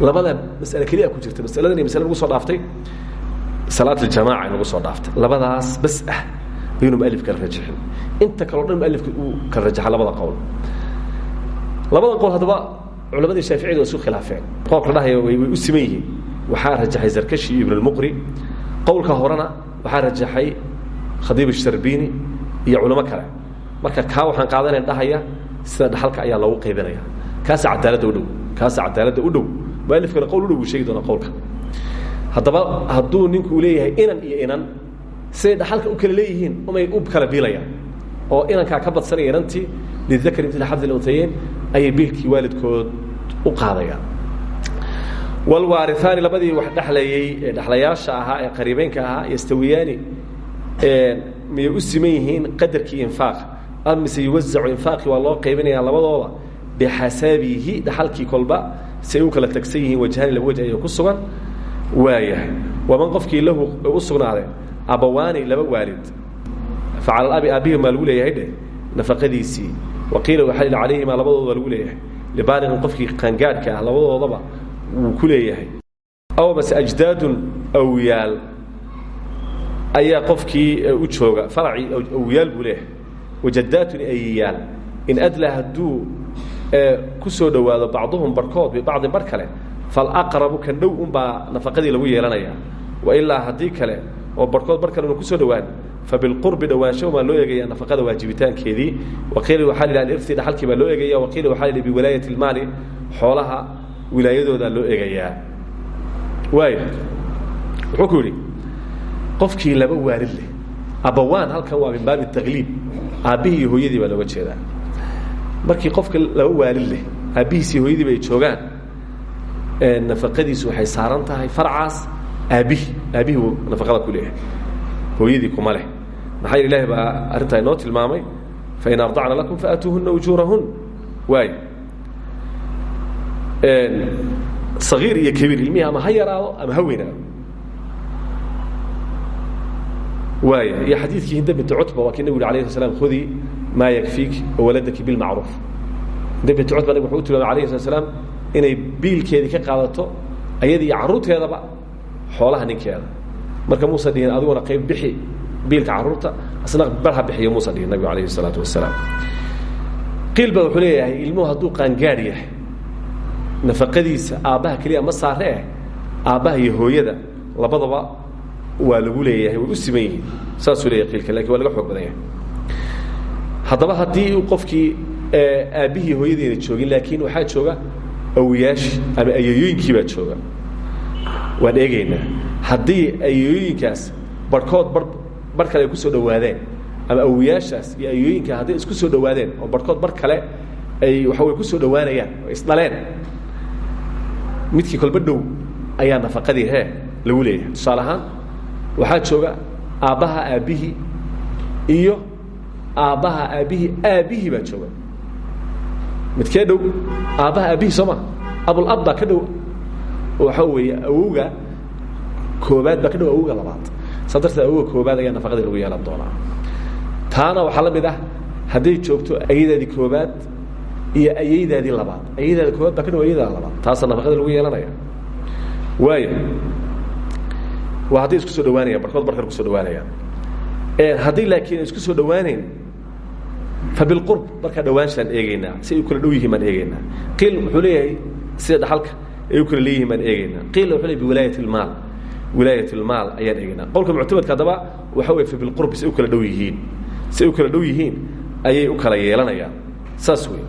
labada masale keliya ku jirta masaladan iyo masale nagu soo dhaaftay salaat aljamaca nagu soo dhaaftay. Labadaas bas ah baynu malka rajain inta kaleo dhan malka uu kala rajaxa labada qowl. Labada qowl haddaba culamadii shaaficiyad waa isku khilaafeen. Qoolka dhahaya way u siman yihiin. Waxaa rajaxay zarkashi iyo ibnulmuqri qowlka horena waxaa rajaxay khadiib isharbini iyo culamo kale. Marka kaa waxaan qaadanayn dhahaya sida dhaxalka ayaa loogu qaybinaya kaasa cadaaladda u dhow. Kaasa cadaaladda u dhow. Mualifkana qowl u dhow uu sheegi doonaa qowlka haddaba hadduu ninku leeyahay inan iyo inan siday dhaxalka u kala leeyihiin umay u kala biilayaan. oo inankaa ka badsanaya inantii lidakari mil xabd اlunhayeyn ayay biilkii waalidkood u qaadayaan. Wlwaariaani labadii wax dhexlayey ee ahaa ee qariibeynka ahaa yastawiyaani miyay u siman qadarkii infaaq. Am mise yuwazacu infaaqi waa loo qaybinaya labadooda bixasaabihi dhaxalkii kolba si ay u kala tagsan yihiin wajhaani laba waj ku sugan waayahay. Waman qofkii lahu u abawaani laba waalid. Facala abi aabihi maa lagu leeyahay dheh nafaqadiisii. Waqiila waxalil calayhima labadooda lagu leeyahay. Libaaliqin qofkii qaangaadhka ah labadoodaba wuu ku leeyahay. Aw mase ajdaadun awyaal ayaa qofkii u jooga. Faracii awyaal buu leeyahay. Wajadaatun ayiyaal in adlaa hadduu ku soo dhowaado bacduhum barhkood bibacdin bar kale falaqrabu kan dhow unbaa nafaqadii lagu yeelanayaa. Wailaa haddii kale oo barhkood bar kale una ku soo dhowaan fabilqurbi dhowaansho maa loo eegaya nafaqada waajibitaankeedii. Waqiila waxaa la irsi dhaxalkii baa loo eegaya waqiila waxaa la yidhi biwalaayati ilmaali xoolaha wilaayadoodaa loo eegayaa. Waaya wuxuu qofkii laba waalid leh abawaan halkan waa min baabi takliib aabbihii hooyadii baa looga jeedaa. Markii qofka laba waalid leh aabbihiis iyo hooyadiiba ay joogaan nafaqadiisu waxay saaran farcaas aabbihii aabbihii uu nafaqada ku leeyahay. Hooyadii kuma leh. Maxaa yeel ilahi baa arrintaa inoo tilmaamay fain ardacna lakum faatuuhuna ujuurahun waay. Sagiir iyo kabiir ilmihii ama ha ama ha weynaado. Waaya iyo xadiidkii binti cutba waa kii nabig uri alayh sla slam khudii maa yakfiik wawaladaki bilmacruuf cutba nabig wuxuu u tilmaamay alayh slat inay biilkeedii ka qaadato ayada iyo xoolaha ninkeeda. Marka muusan dhihin adiguna qayb bixi biilka carruurta asna bar bixiyo muusan dhihin nabigu alayhi salaatu wasalaam qiil ba wuxuu leeyahay ilmuhu hadduu yahay nafaqadiisa aabbaha keliya ma saare eh iyo hooyada labadaba waa lagu leeyahay way u siman yihiin. Saasuu leeyahay qiilka laakiin waa laga xoog badan yahay. Haddaba haddii qofkii aabbihii hooyadiina joogin laakiin waxaa jooga awiyaashi ama ayayooyinkii baa jooga waan eegaynaa. Haddii ayayooyinkaas barhkood bar bar kale ay ku soo dhowaadeen ama awiyaashaas iyo ayayooyinka hadday isku soo dhowaadeen oo barhkood bar kale ay waxa way ku soo dhowaanayaan oo isdhaleen midkii kolba dhow ayaa nafaqadii hee lagu leeyahay. Tusaale ahaan waxaa jooga aabbaha aabbihii iyo aabbaha aabbihii aabbihii baa jooga. Midkee dhow? Aabbaha aabbihii soo ma? Abulab ka dhow waxa weeye awowga koobaad baa ka labaad. Saa darteed awowga ayaa nafaqadii lagu yeelan doonaa. Taana waxaa la mid ah hadday joogto ayadaadii koobaad iyo ayaydaadii labaad. Ayadaada koobaad baa ka labaad. Taasa nafaqadii lagu yeelanaya. Waaya waa isku soo dhawaanayaan barkood barkale ku soo dhawaanayaan haddii laakiin isku soo dhawaaneyn fabilqurb markaa dhawaanshaan eegeynaa si ay u kala dhow yihiin baan eegeynaa qiil wuxuu sida dhaxalka ay u kala leeyihiin baan eegeynaa qiilna wuxuu leeyahy biwilaayat ilmaal wilaayat ilmaal ayaan eegeynaa qowlka muctamadka haddaba waxa weeye fabilqurb si ay u kala dhow yihiin. Si ay u kala dhow yihiin ayay u kala yeelanayaan. Saas wey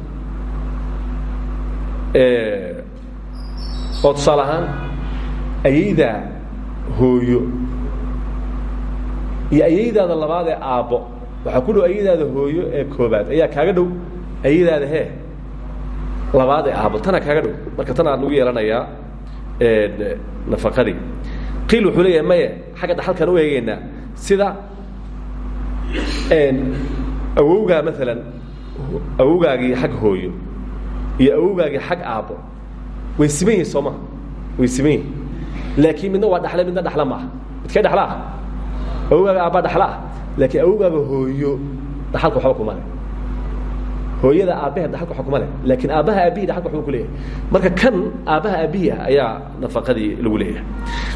oo tusaale ahaan ayaydaa hooyo iyo ayaydaada labaad ee aabbo. Waxaa ku dhow ayadaada hooyo ee koobaad ayaa kaaga dhow? Ayadaada hee labaad ee aabbo tanaa kaaga dhow. Marka tanaa lagu yeelanayaa nafaqadii. Qiil wuxuu leeyahay maye xagga dhaxalkaan u eegaynaa sida awowgaa maalan awowgaagii xag hooyo iyo awowgaagii xag aabbo way siman yihiin soo way siman yihiin laakiin midna waa dhaxle midna dhaxla ma aha. Midkee dhaxla ah awogaaga aabbaa laakiin awogaaga hooyo dhaxalka waxba kuma leh hooyada aabbahe dhaxalka waxba kuma leh laakiin aabbaha aabbihi dhaxalka waxba ku leeyahay. Marka kan aabbaha aabbihi ah ayaa nafaqadii lagu leeyahay.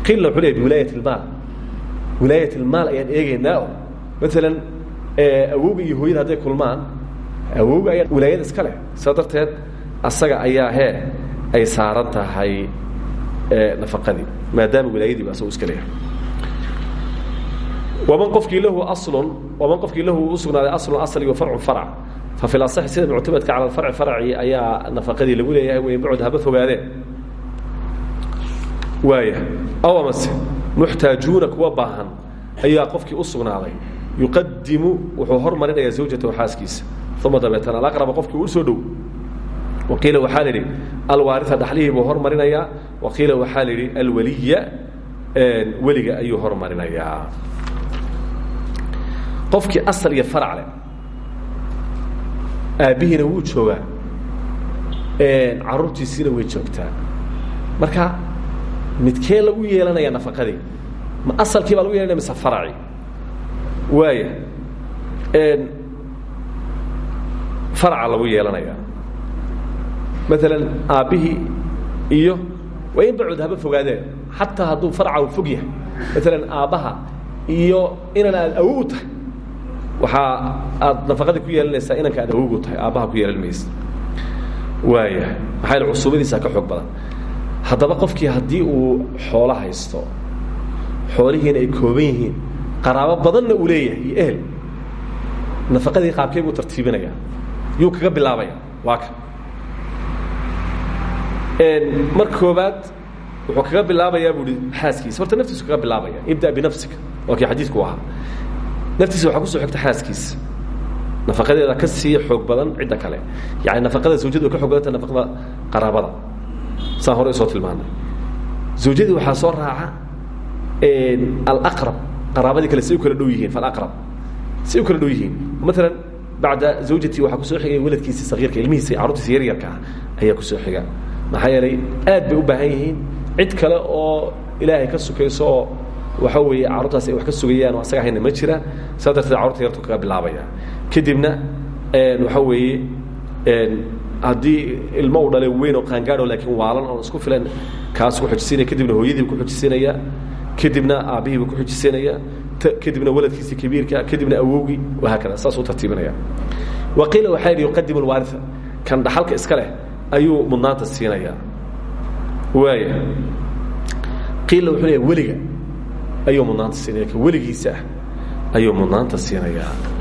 Qiilna wuxuu leeyahay biwilaayat ilmaal wilaayat ilmaal ayaan eegaynaa oo maalan awowga iyo hooyada hadday kulmaan awowga ayaa wilaayada iska leh. Saa darteed asaga ayaa hee ay saaran tahay nafaqadii maadaama wilaayadiiba asagu iska leeyahay. Waman qofkii lahu aslun waman qofkii lahu u sugnaaday aslun asli wa farcu farc lasaxi sida muctamadka cala alfarci farci ayaa nafaqadii lagu leeyahay wayn bacud haba fogaadeen. Waaya aw amase muxtaajuuna kuwa baahan ayaa qofkii u sugnaaday. Yuqadimu wuxuu hormarinayaa zawjatahu xaaskiisa. Uma dabeetana alaqraba qofkii u soo dhow. Waqiila waxaa la idhi alwaaria dhaxlihii buu hormarinayaa. Waqiila waxaa la idhi alwaliya weliga ayuu hormarinayaa. Qofkii asal iyo farac leh aabbihiina wuu joogaa. Caruurtiisiina way joogtaa. Marka midkee lagu yeelanaya nafaqadii? Ma asalkii baa lagu yeelanaya mise faraci? Waaya faraca lagu yeelanayaa maalan aabbihii iyo waa bacud haba fogaadeen. Xataa hadduu farca u fog yahay. Maalan aabbaha iyo inan aad waxaa aad nafaqadii ku yeelanaysaa inanka aad awowgu tahay aabbaha ku yeelan maysa. Waaya maxaa cusuubadiisaa ka xoog badan. Haddaba qofkii haddii uu xoolo haysto xoolihiina ay kooban yihiin qaraabo badanna uu leeyahay iyo ehel nafaqadii qaabkee buu tartiibinaya. Yuu kaga bilaabaya waa ka. Marka koobaad wuxuu kaga bilaabayaa bu i xaaskiisa. Horta naftiisu kaga bilaabaya ibda binafsika. Waa kii xadiidku ahaa naftiisa waxaa ku soo xigta xaaskiisa nafaqadeeda ka sii xoog badan cidda kale. Yani nafaqada zawjadu ka xoog nafaqada qaraabada. Saan hore soo tilmaanay. Zawjadii waxaa soo raaca alaqrab. Qaraabadii kale say kala dhow yihiin falaqrab. Say kala dhow yihiin. Maalan bacda zawjatii waxaa ku soo xigay waladkiisii sagiirka ilmihiisa carruurtiisa yaryarka ah ayaa ku soo xiga. Maxaa yeelay aad bay u baahan cid kale oo ilaahay ka sukayso waxa weeye carruurtaas ay wax ka sugayaan oo asaga ma jira saa carurta yartu kaga bilaabaya. Kadibna waxa weeye haddii ilmo u dhale weyn oo qaangaadho laakiin waalan oon isku filan kaas ku xujisiinaya kadibna hooyadiibu ku xujisiinaya kadibna aabbihiibu ku xujisiinaya kadibna waladkiisii kabiirka kadibna awowgii wahaakada saasuu tartiibinaya wa qiila waxaa yidhi yuqadimu alwaaria kan dhaxalka iska leh ayuu mudnaanta siinaya waaya qiila wuxuu leeya weliga ayuu mudnaanta siinaya ka weligiisa ah ayuu mudnaanta siinayaa.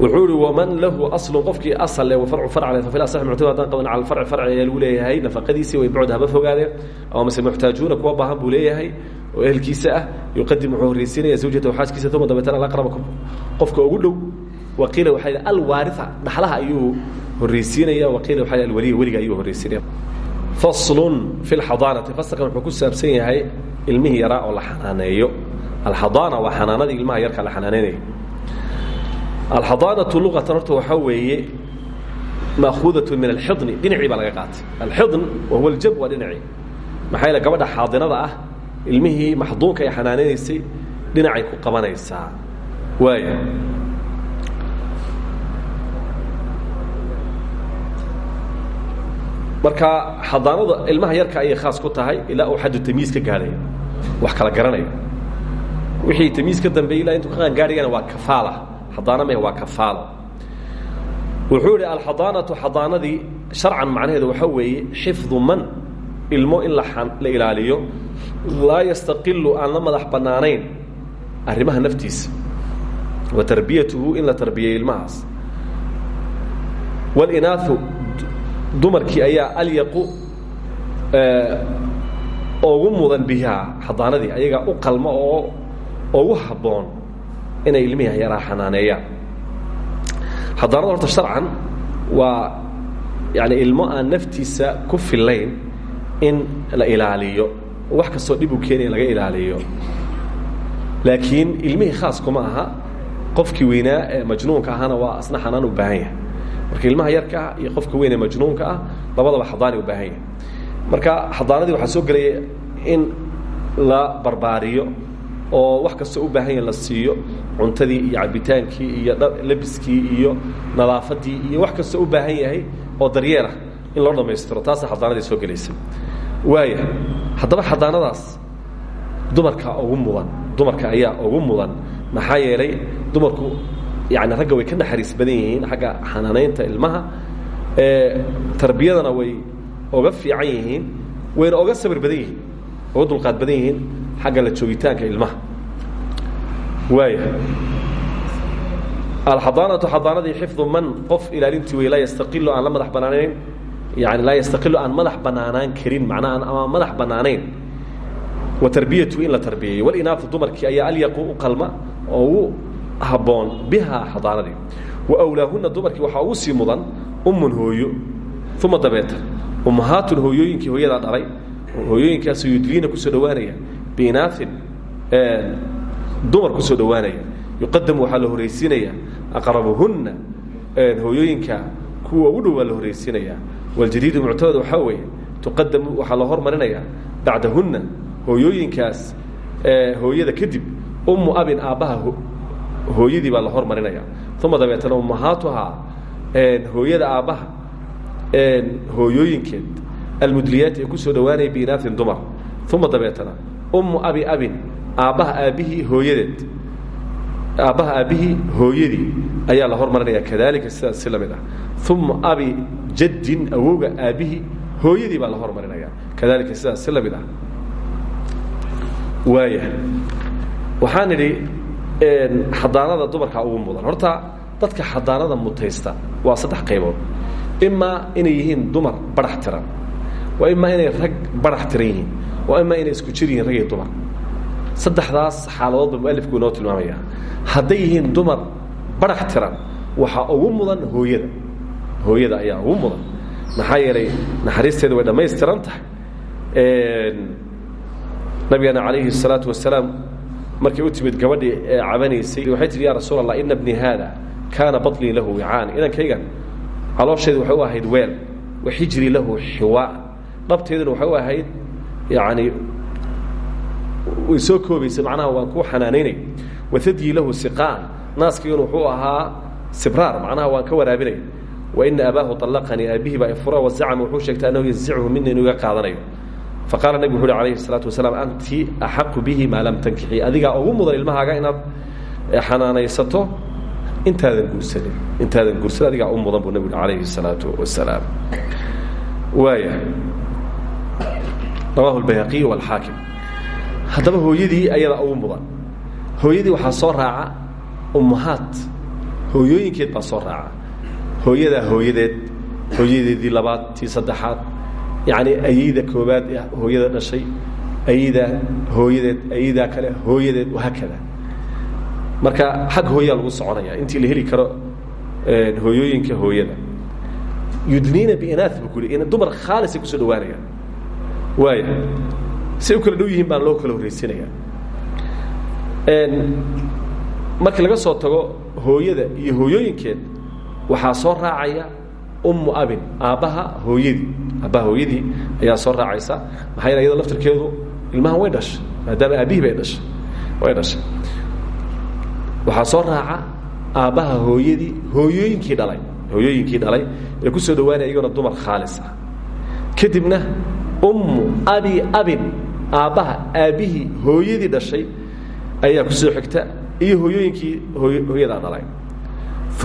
Wuxuu ihi waman lahu aslun qofkii asal le farcu farc le fafil asax muctamad haddaan qaban cala alfarci farci ayaa lagu leeyahay nafaqadiisii way bucd haba fogaadeen ama mase muxtaajuuna kuwa baahan buu leeyahay oo ehelkiisa ah yuqadim wuxuu horreysiinaya zawjatahu xaaskiisa uma dabeetana alaqraba qofka ugu dhow waqiila waxaa alwaaria dhaxlaha ayuu horreysiinaya waqiila yidhi alwaliya weliga ayuu horreysiinaya faslun fi lxadaanati fasalkan wuxuu ku saabsan yahay ilmihii yaraa oo la xanaaneeyo. Alxadaana waa xanaanadii ilmaha yarka la xanaaneynayo alxadaanatu luqatan horta waxaa weeye maakuudatun min alxidni dhinacii baa laga qaatay. Alxidn wahuwa aljab waa dhinacii maxaa yeele gabadha xaadinada ah ilmihii maxduunka ay xanaaneynaysay dhinacay ku qabanaysaa. Waaya marka xadaanada ilmaha yarka ayay khaas ku tahay ilaa uu xaddu tamiis ka wax kala garanaya wixii tamiis ka dambeeyey ilaa intuu ka waa kafaala. Xadaana meh waa kafaalo wuxuu idhi alxadaanatu xadaanadii sharcan macnaheedu waxaa weeye xifdu man ilmo in la ilaaliyo laa yastaqilu aan la madax bannaanayn arrimaha naftiisa wa tarbiyatuhu in la tarbiyeeyo ilmahaas. Wاlinaau dumarkii ayaa alyaqu ugu mudan bihaa xadaanadii ayagaa u qalmo oo ugu habboon inay ilmihii yaraa xanaaneeyaan xadaanada horta sharcan waa yani ilmo aan naftiisa ku filayn in la ilaaliyo wax kastoo dhib u keenaya laga ilaaliyo. Laakiin ilmihii khaas kuma aha qofkii weynaa majnuunka ahana waa asna xanaan u baahan yahay marka ilmaha yarka ah iyo qofka weyn ee majnuunka ah labadaba xadaani u baahan yahay marka xadaanadii waxaa soo gelaya in la barbaariyo oo wax kastoo u baahan yahay la siiyo cuntadii iyo cabitaankii iyo labiskii iyo nadaafadii iyo wax kastoo u baahan yahay oo daryeelah in loo dhammaystiro. Taasa xadaanadii soo gelaysa. Waaya haddaba xadaanadaas dumarka ugu mudan dumarka ayaa ugu mudan maxaa yeelay dumarku yani ragga way ka naxariis badan yihiin xagga xanaanaynta ilmaha tarbiyadana way oga fiican yihiin wayna oga sabir badan yihiin oga dulqaad badan yihiin xagga la joogitaanka ilmaha. Waaya alxadaanatu xadaanadii xifdu man qof ilaalintii wey laa yastaqilu aan la madax banaanayn yani laa yastaqilu aan madax banaanaan karin macnaha ama madax banaanayn wa tarbiyatu in la tarbiyeeyo walinaatu dumarkii ayaa alyaqu u qalma oo habboon bihaa xadaanadii. Wa awlaahunna dumarkii waxaa ugu sii mudan ummun hooyo uma dabeeta ummahaatun hooyooyinkii hooyadaa dhalay hooyooyinkaasoo yudliina ku soo dhowaanaya biinaain dumar ku soo dhowaanaya. Yuqadamu waxaa la horaysiinayaa aqrabuhunna hooyooyinka kuwa ugu dhow waa la horaysiinayaa waljadiidu muctamad waxaa weeye tuqadamu waxaa la hormarinayaa bacdahunna hooyooyinkaas hooyada kadib ummu abin aabbaha hooyadii baa la hormarinaya uma dabeetana ummahaatuhaa hooyada aabbaha hooyooyinkeed almudliyaati ee ku soo dhowaanaya biinaatin dumar. Uma dabeetana ummu abi abin aabbaha aabbihii hooyadeed aabbaha aabbihii hooyadii ayaa la hormarinaya kadalika sidaas si ah. Abi jaddin awowga aabbihii hooyadii baa la hormarinaya kadalika sidaas si ah. Waxaan idhi xadaanada dumarka ugu mudan. Horta dadka xadaanada mutaysta waa saddex qaybood. Imaa inay yihiin dumar barax tiran. Waa imaa inay rag barax tiran yihiin. Waa inay isku jir rag iyo dumar. Saddexdaas xaaladoodba mualifku inoo tilmaamaya hadday yihiin dumar barax tiran waxaa ugu mudan hooyada. Hooyada ayaa ugu mudan. Maxaa yeelay naxariisteedu way dhammaystiran tahay. Nabigeena calayhi wasalaam markay u timid gabadhii ee cabanaysay waxay tihi ya rasuul allah ina bni haada kaana baطnii lahu wicaan inankaygan caloosheedu waxay u ahayd weel waxijrii lahu xiwaa. Dhabteeduna waxay u ahayd yani way soo koobaysa macnaha waan kuu xanaanaynay. Wahadyii lahu siqaan. Naaskayguna wuxuu ahaa sibraar macnaha waan ka waraabinay. Waina abaahu طalaqanii aabbihi baa ifura wazacama wuxuu sheegtay annahu yanzichu mina inuu qaadanayo faqaala nabig wuxu uhi alayhi salaatu wasalaam anti axaqu bihi maa lam tankixi adigaa ugu mudan ilmahaaga inaad xanaanaysato intaadan guursanin intaadan guursan adigaa u mudan buu alayhi salaatu wasalaam waaya rawahu lbayhaqiy walxaakim haddaba hooyadii ayada ugu mudan hooyadii waxaa soo raaca ummahaad hooyooyinkeed baa soo raaca hooyadaa hooyadeed hooyadeedii labaad tii saddexaad yacni ayeyda koobaad hooyada dhashay ayadaa hooyadeed ayadaa kale hooyadeed wahaakada marka xag hooyaa lagu soconaya intii la heli karo hooyooyinka hooyada. Yudniina biinaa ku i dumar khaalisa ku soo dhawaanayaan waaya u kala dhow baan loo kala horraysinaya markii laga soo tago hooyada iyo hooyooyinkeed waxaa soo raacaya ummu abin aabbaha hooyadii. Aabbaha hooyadii ayaa soo raacaysa. Maxaa iyado laftirkeedu ilmahan way dhashay maadaama aabbihii bay dhashay. Way dhashay. Waxaa soo raaca aabbaha hooyadii hooyooyinkii dhalay. Hooyooyinkii dhalay ee ku soo dhawaanaya iyagona dumar khaalis ah. Kadibna ummu abi abin aabbaha aabbihii hooyadii dhashay ayaa ku soo xigta iyo hooyooyinkii hooyadaa dhalay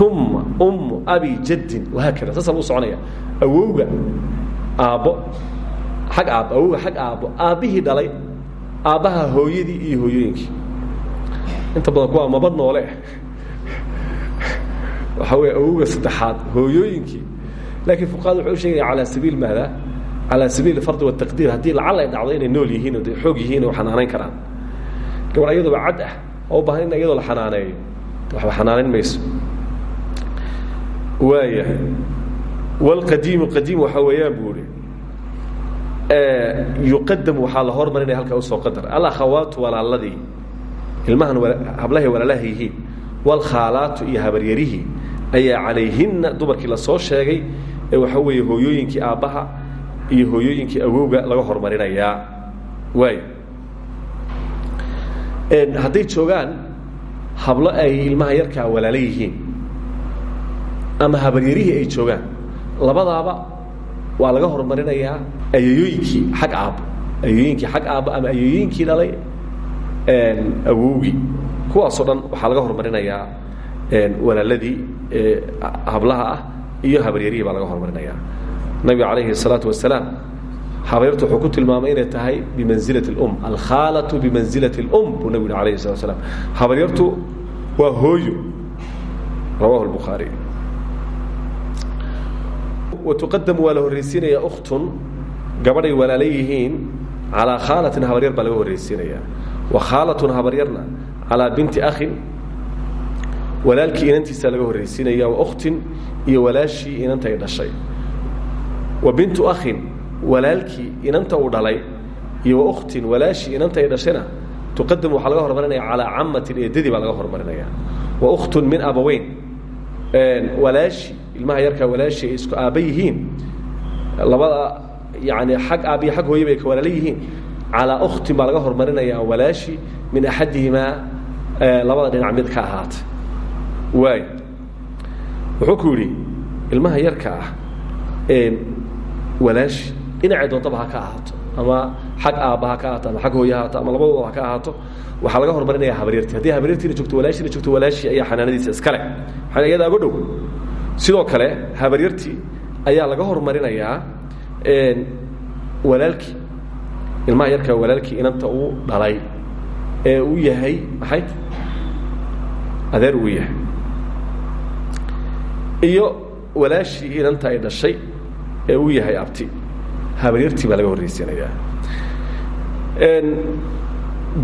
uma ummu abi jaddin. Wahaakada. Saasa lagu soconaya. Awowga aabbo. Xag aabbo awowga xag aabbo. Aabbihii dhalay aabbaha hooyadii iyo hooyooyinkii. Inta badan kuwaa maba noole. Waxaa weeye awowga saddexaad hooyooyinkii. Laakiin fuqahada wuxuu sheegaya calaa sabiil maada? Calaa sabiil fardi wataqdiir haddii lacal ay nool yihiin oo de yihiin oo xanaanayn karaan. Gabar ayadoba cad ah oo u baahan in iyadoo la xanaaneeyo. Waxba xanaanayn mayso waaya wlqadiimu qadiim waxaa weeyaan buu ihi yuqadamu waxaa la hormarinaya halkaa u soo qadar. Alakhawaatu walaaladii ilmahan hablahay walaalaha yihiin walkhaalaatu iyo habaryarihii ayaa calayhinna dumarkii la soo sheegay ee waxaa weeye hooyooyinkii aabbaha iyo hooyooyinkii awowga laga hormarinayaa. Waay hadday joogaan hablo ay ilmaha yarkaa walaalo yihiin ama habaryarihii ay joogaan labadaaba waa laga horumarinayaa ayayooyinkii xag aabbo ayayooyinkii xag aabbo ama ayayooyinkii dhalay awowgii kuwaasoo dhan waxaa laga horumarinayaa walaaladii hablaha ah iyo habaryarihii baa laga horumarinayaa nabiga calayhi الsalaatu wasalaam habaryartu wuxuu ku tilmaamay inay tahay bimanzilaة اlum alkhaalatu bimanzilaة اlum buu nabigu yhi alayh الslat slam habaryartu waa hooyo rawahu الbukhaari watuqadamu waa la horraysiinaya ukhtun gabadhay walaala yihiin calaa khaalatin habaryar baa laga horraysiinaya wa khaalatun habaryarna calaa binti akhin walaalkii inantiisaa laga horraysiinaya wa ukhtin iyo walaashii inanta ay dhashay. Wa bintu akhin walaalkii inanta uu dhalay iyo wa ukhtin walaashii inanta ay dhashayna tuqadamu waxaa laga hormarinaya calaa camatin eedadii baa laga hormarinaya wa ukhtun min abaweyn walaashi ilmaha yarkaa walaashi ay isku aabba labada yani xag aabbiyo xag hooye bay ka walaala yihiin. Calaa baa laga hormarinayaa walaashi min axadihimaa labada dhinac mid ka ahaata waay wuxuu ku ilmaha yarka ah walaashi dhinacay doontaba ha ka ahaato ama xag aabba ka ahaato ama xag hooye ama labadooda ha ka ahaato waxaa laga hormarinaya habaryarti haddii habaryartiina joogto walaashina joogto walaashii ayaa xanaanadiisa iskale waxaa iyadaa uga dhow sidoo kale habaryartii ayaa laga hormarinayaa walaalkii. Ilmaha yarkaa walaalkii inanta uu dhalay ee uu yahay maxay? Adeer uu yahay. Iyo walaashii inanta ay dhashay ee uu yahay abti. Habaryartii baa laga horraysiinayaa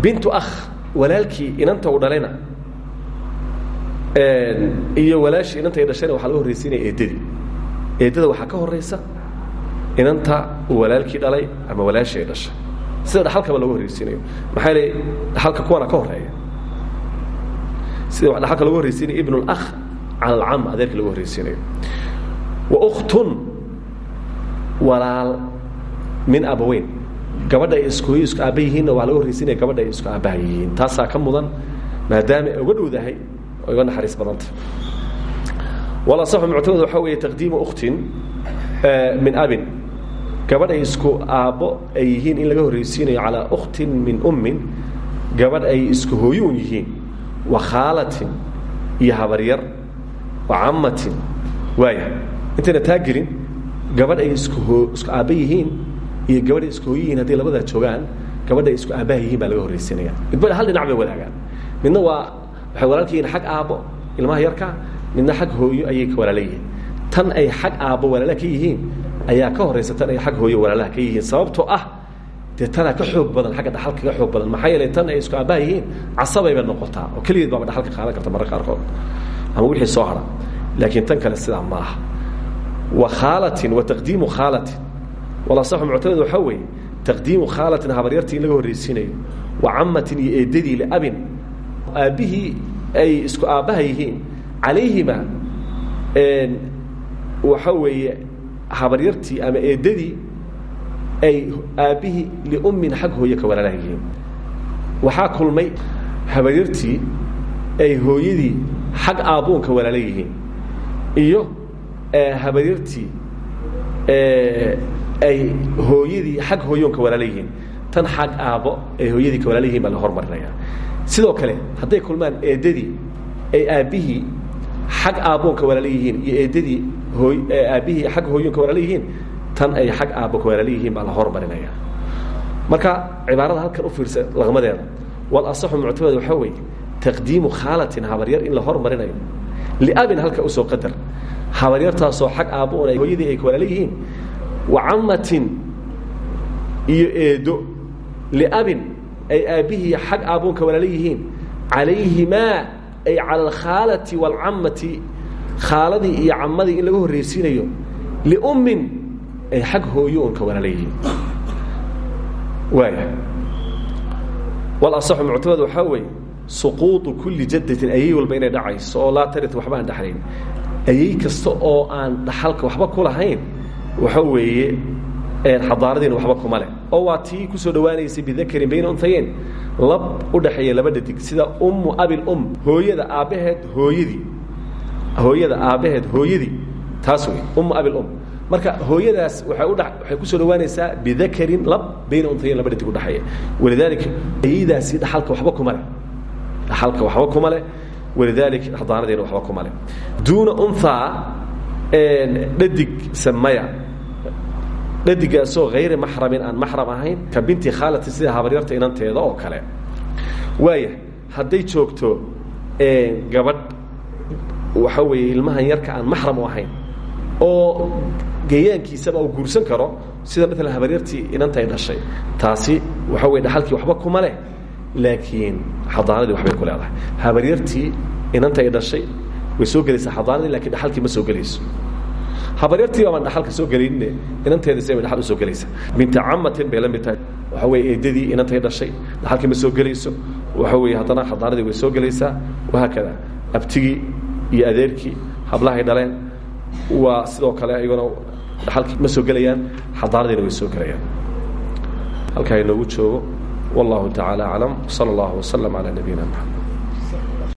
bintu akh walaalkii inanta uu dhalayna iyo walaashii inanta ay dhashayna waxaa laga horraysiinaya eeddadii eeddada waxaa ka horaysa inanta walaalkii dhalay ama walaashii ay dhashay. Sida dhaxalkaba looga horraysiinayo maxaa yeelay dhaxalka kuwana ka horreeya sida dhaxalka looga horraysiinayo ibn اlakh cala alcam adeerka lagu horraysiinayo wa ukhtun walaal min abaweyn gabadha ay isku aabba yihiinna waa laga horraysiinaya gabadha isku aabbaha yihiin ka mudan maadaama ay uga oo iga naxariis badanta. Walasaxu muctamad waxaa weeye taqdiimu ukhtin min abin. Gabadh ay isku aabbo ay yihiin in laga horraysiinayo calaa ukhtin min ummin gabadh ay isku hooyo un yihiin wa khaalatin iyo habaryar wa cammatin waaya intayna taa gabadh ay isku isku aabba yihiin iyo gabadh isku hooyo yihiin hadday labadaa joogaan isku aabbaha baa laga horraysiinaya midba hal dhinac bay wadaagaan. Midna waa waxay walaalka yihiin xag aabbo ilmaha yarka midna xag hooyo ayay ka walaala yihiin tan ay xag aabbo walaala ka yihiin ayaa ka horaysa tan ay xag hooyo walaalaha ka yihiin. Sababtoo ah dee tanaa ka xoog badan xagga dhaxalka ka xoog badan maxaa yeelay tan ay isku aabbaha yihiin casabayba noqotaa oo keligeed baaba dhaxalka qaadan karta mararka qaarkood. Ama wixii soo hara laakiin tan kale sidaa ma aha. Wa khaalatin wa taqdiimu khaalatin. Walasaxu muctamad waxaa weeye taqdiimu khaalatin habaryartii in laga horraysiinayo wa cammatin iyo eedadii liabin aabbihii ay isku aabbaha yihiin. Calayhima waxa weeye habaryartii ama eedadii ay aabbihii liummin xag hooye ka walaalaha yihiin. Waxaa kulmay habaryartii ay hooyadii xag aabbuunka walaala yihiin. Iyo habaryartii ay hooyadii xag hooyoonka walaala yihiin. Tan xag aabbo ay hooyadii ka walaala yihiin baa la hormarinaya sidoo kale hadday kulmaan eeddadii ay aabbihii xag aabboonka walaala yihiin iyo eeddadii hooy aabbihii xag hooyoonka walaala yihiin tan ay xag aabbo ka baa la hormarinaya marka cibaarada halkan u fiirsa laqmadeeda wal asaxu muctamad waxaa weeye taqdiimu khaalatin in la hormarinayo liabin halka u soo qadar habaryartaasoo xag aabbo un hooyadii ay ka wa cammatin iyo eedo liabin ay aabbihii xag aabboonka walaala yihiin calayhimaa ay cala alkhaalati waalcammati khaaladii iyo cammadii in laga horraysiinayo liummin ay xag hooyo un ka walaala yihiin waaya walasaxu muctamad waxaa weeye suquuطu kulli jadatin ayay walba inay dhacayso oo laa tarit waxba aan dhaxlayn. Ayay oo aan dhaxalka waxba ku waxa weeye xadaaradiina waxba kuma leh oo waa tii ku soo dhowaanaysay bidakarin bayna unhayeyn lab u dhaxeeya laba dhadig sida ummu abilum hooyada aabbaheed hooyadii. Hooyada aabbaheed hooyadii. Taas wey ummu abilum marka hooyadaas waay ku soo dhawaanaysaa bidakarin lab bayna unhayeyn laba dhadig udhaxeeya walidaalika ayadaasi dhaxalka waxba kuma leh. Dhaxalka waxba kuma leh. Walidaalika xadaanadiina waxba kuma leh. Duuna unhaa dhadig samaya dhadigaasoo hayri maxramin aan maxram ahayn ka binti khaalati sida habaryarta inanteeda oo kale. Waaya hadday joogto gabadh waxa weeye ilmahan yarka aan maxram ahayn oo gayaankiisaba uu guursan karo sida maalan habaryartii inantay dhashay. Taasi waxa weye dhaxalkii waxba kuma leh laakiin xadaanadii waxbay ku leedahay. Habaryartii inantay dhashay way soo gelaysaa xadaanadii laakiin dhaxalkii ma soo gelayso habaryartii baaban dhaxalka soo gelayne inanteeda si bay dhaxal u soo gelaysaa binti camatin bay la mid tahay. Waxa weye eedadii inantay dhashay dhaxalkii ma soo gelayso. Waxa weeye haddana xadaanadii way soo gelaysaa. Wahaakada abtigii iyo adeerkii hablahay dhaleen. Waa sidoo kale iyagona dhaxalkii ma soo gelayaan xadaanadiina way soo gelayaan. Halkaa inoogu joogo wallahu tacaala aclam sala allahu wasalam calaa nabiyina maxamed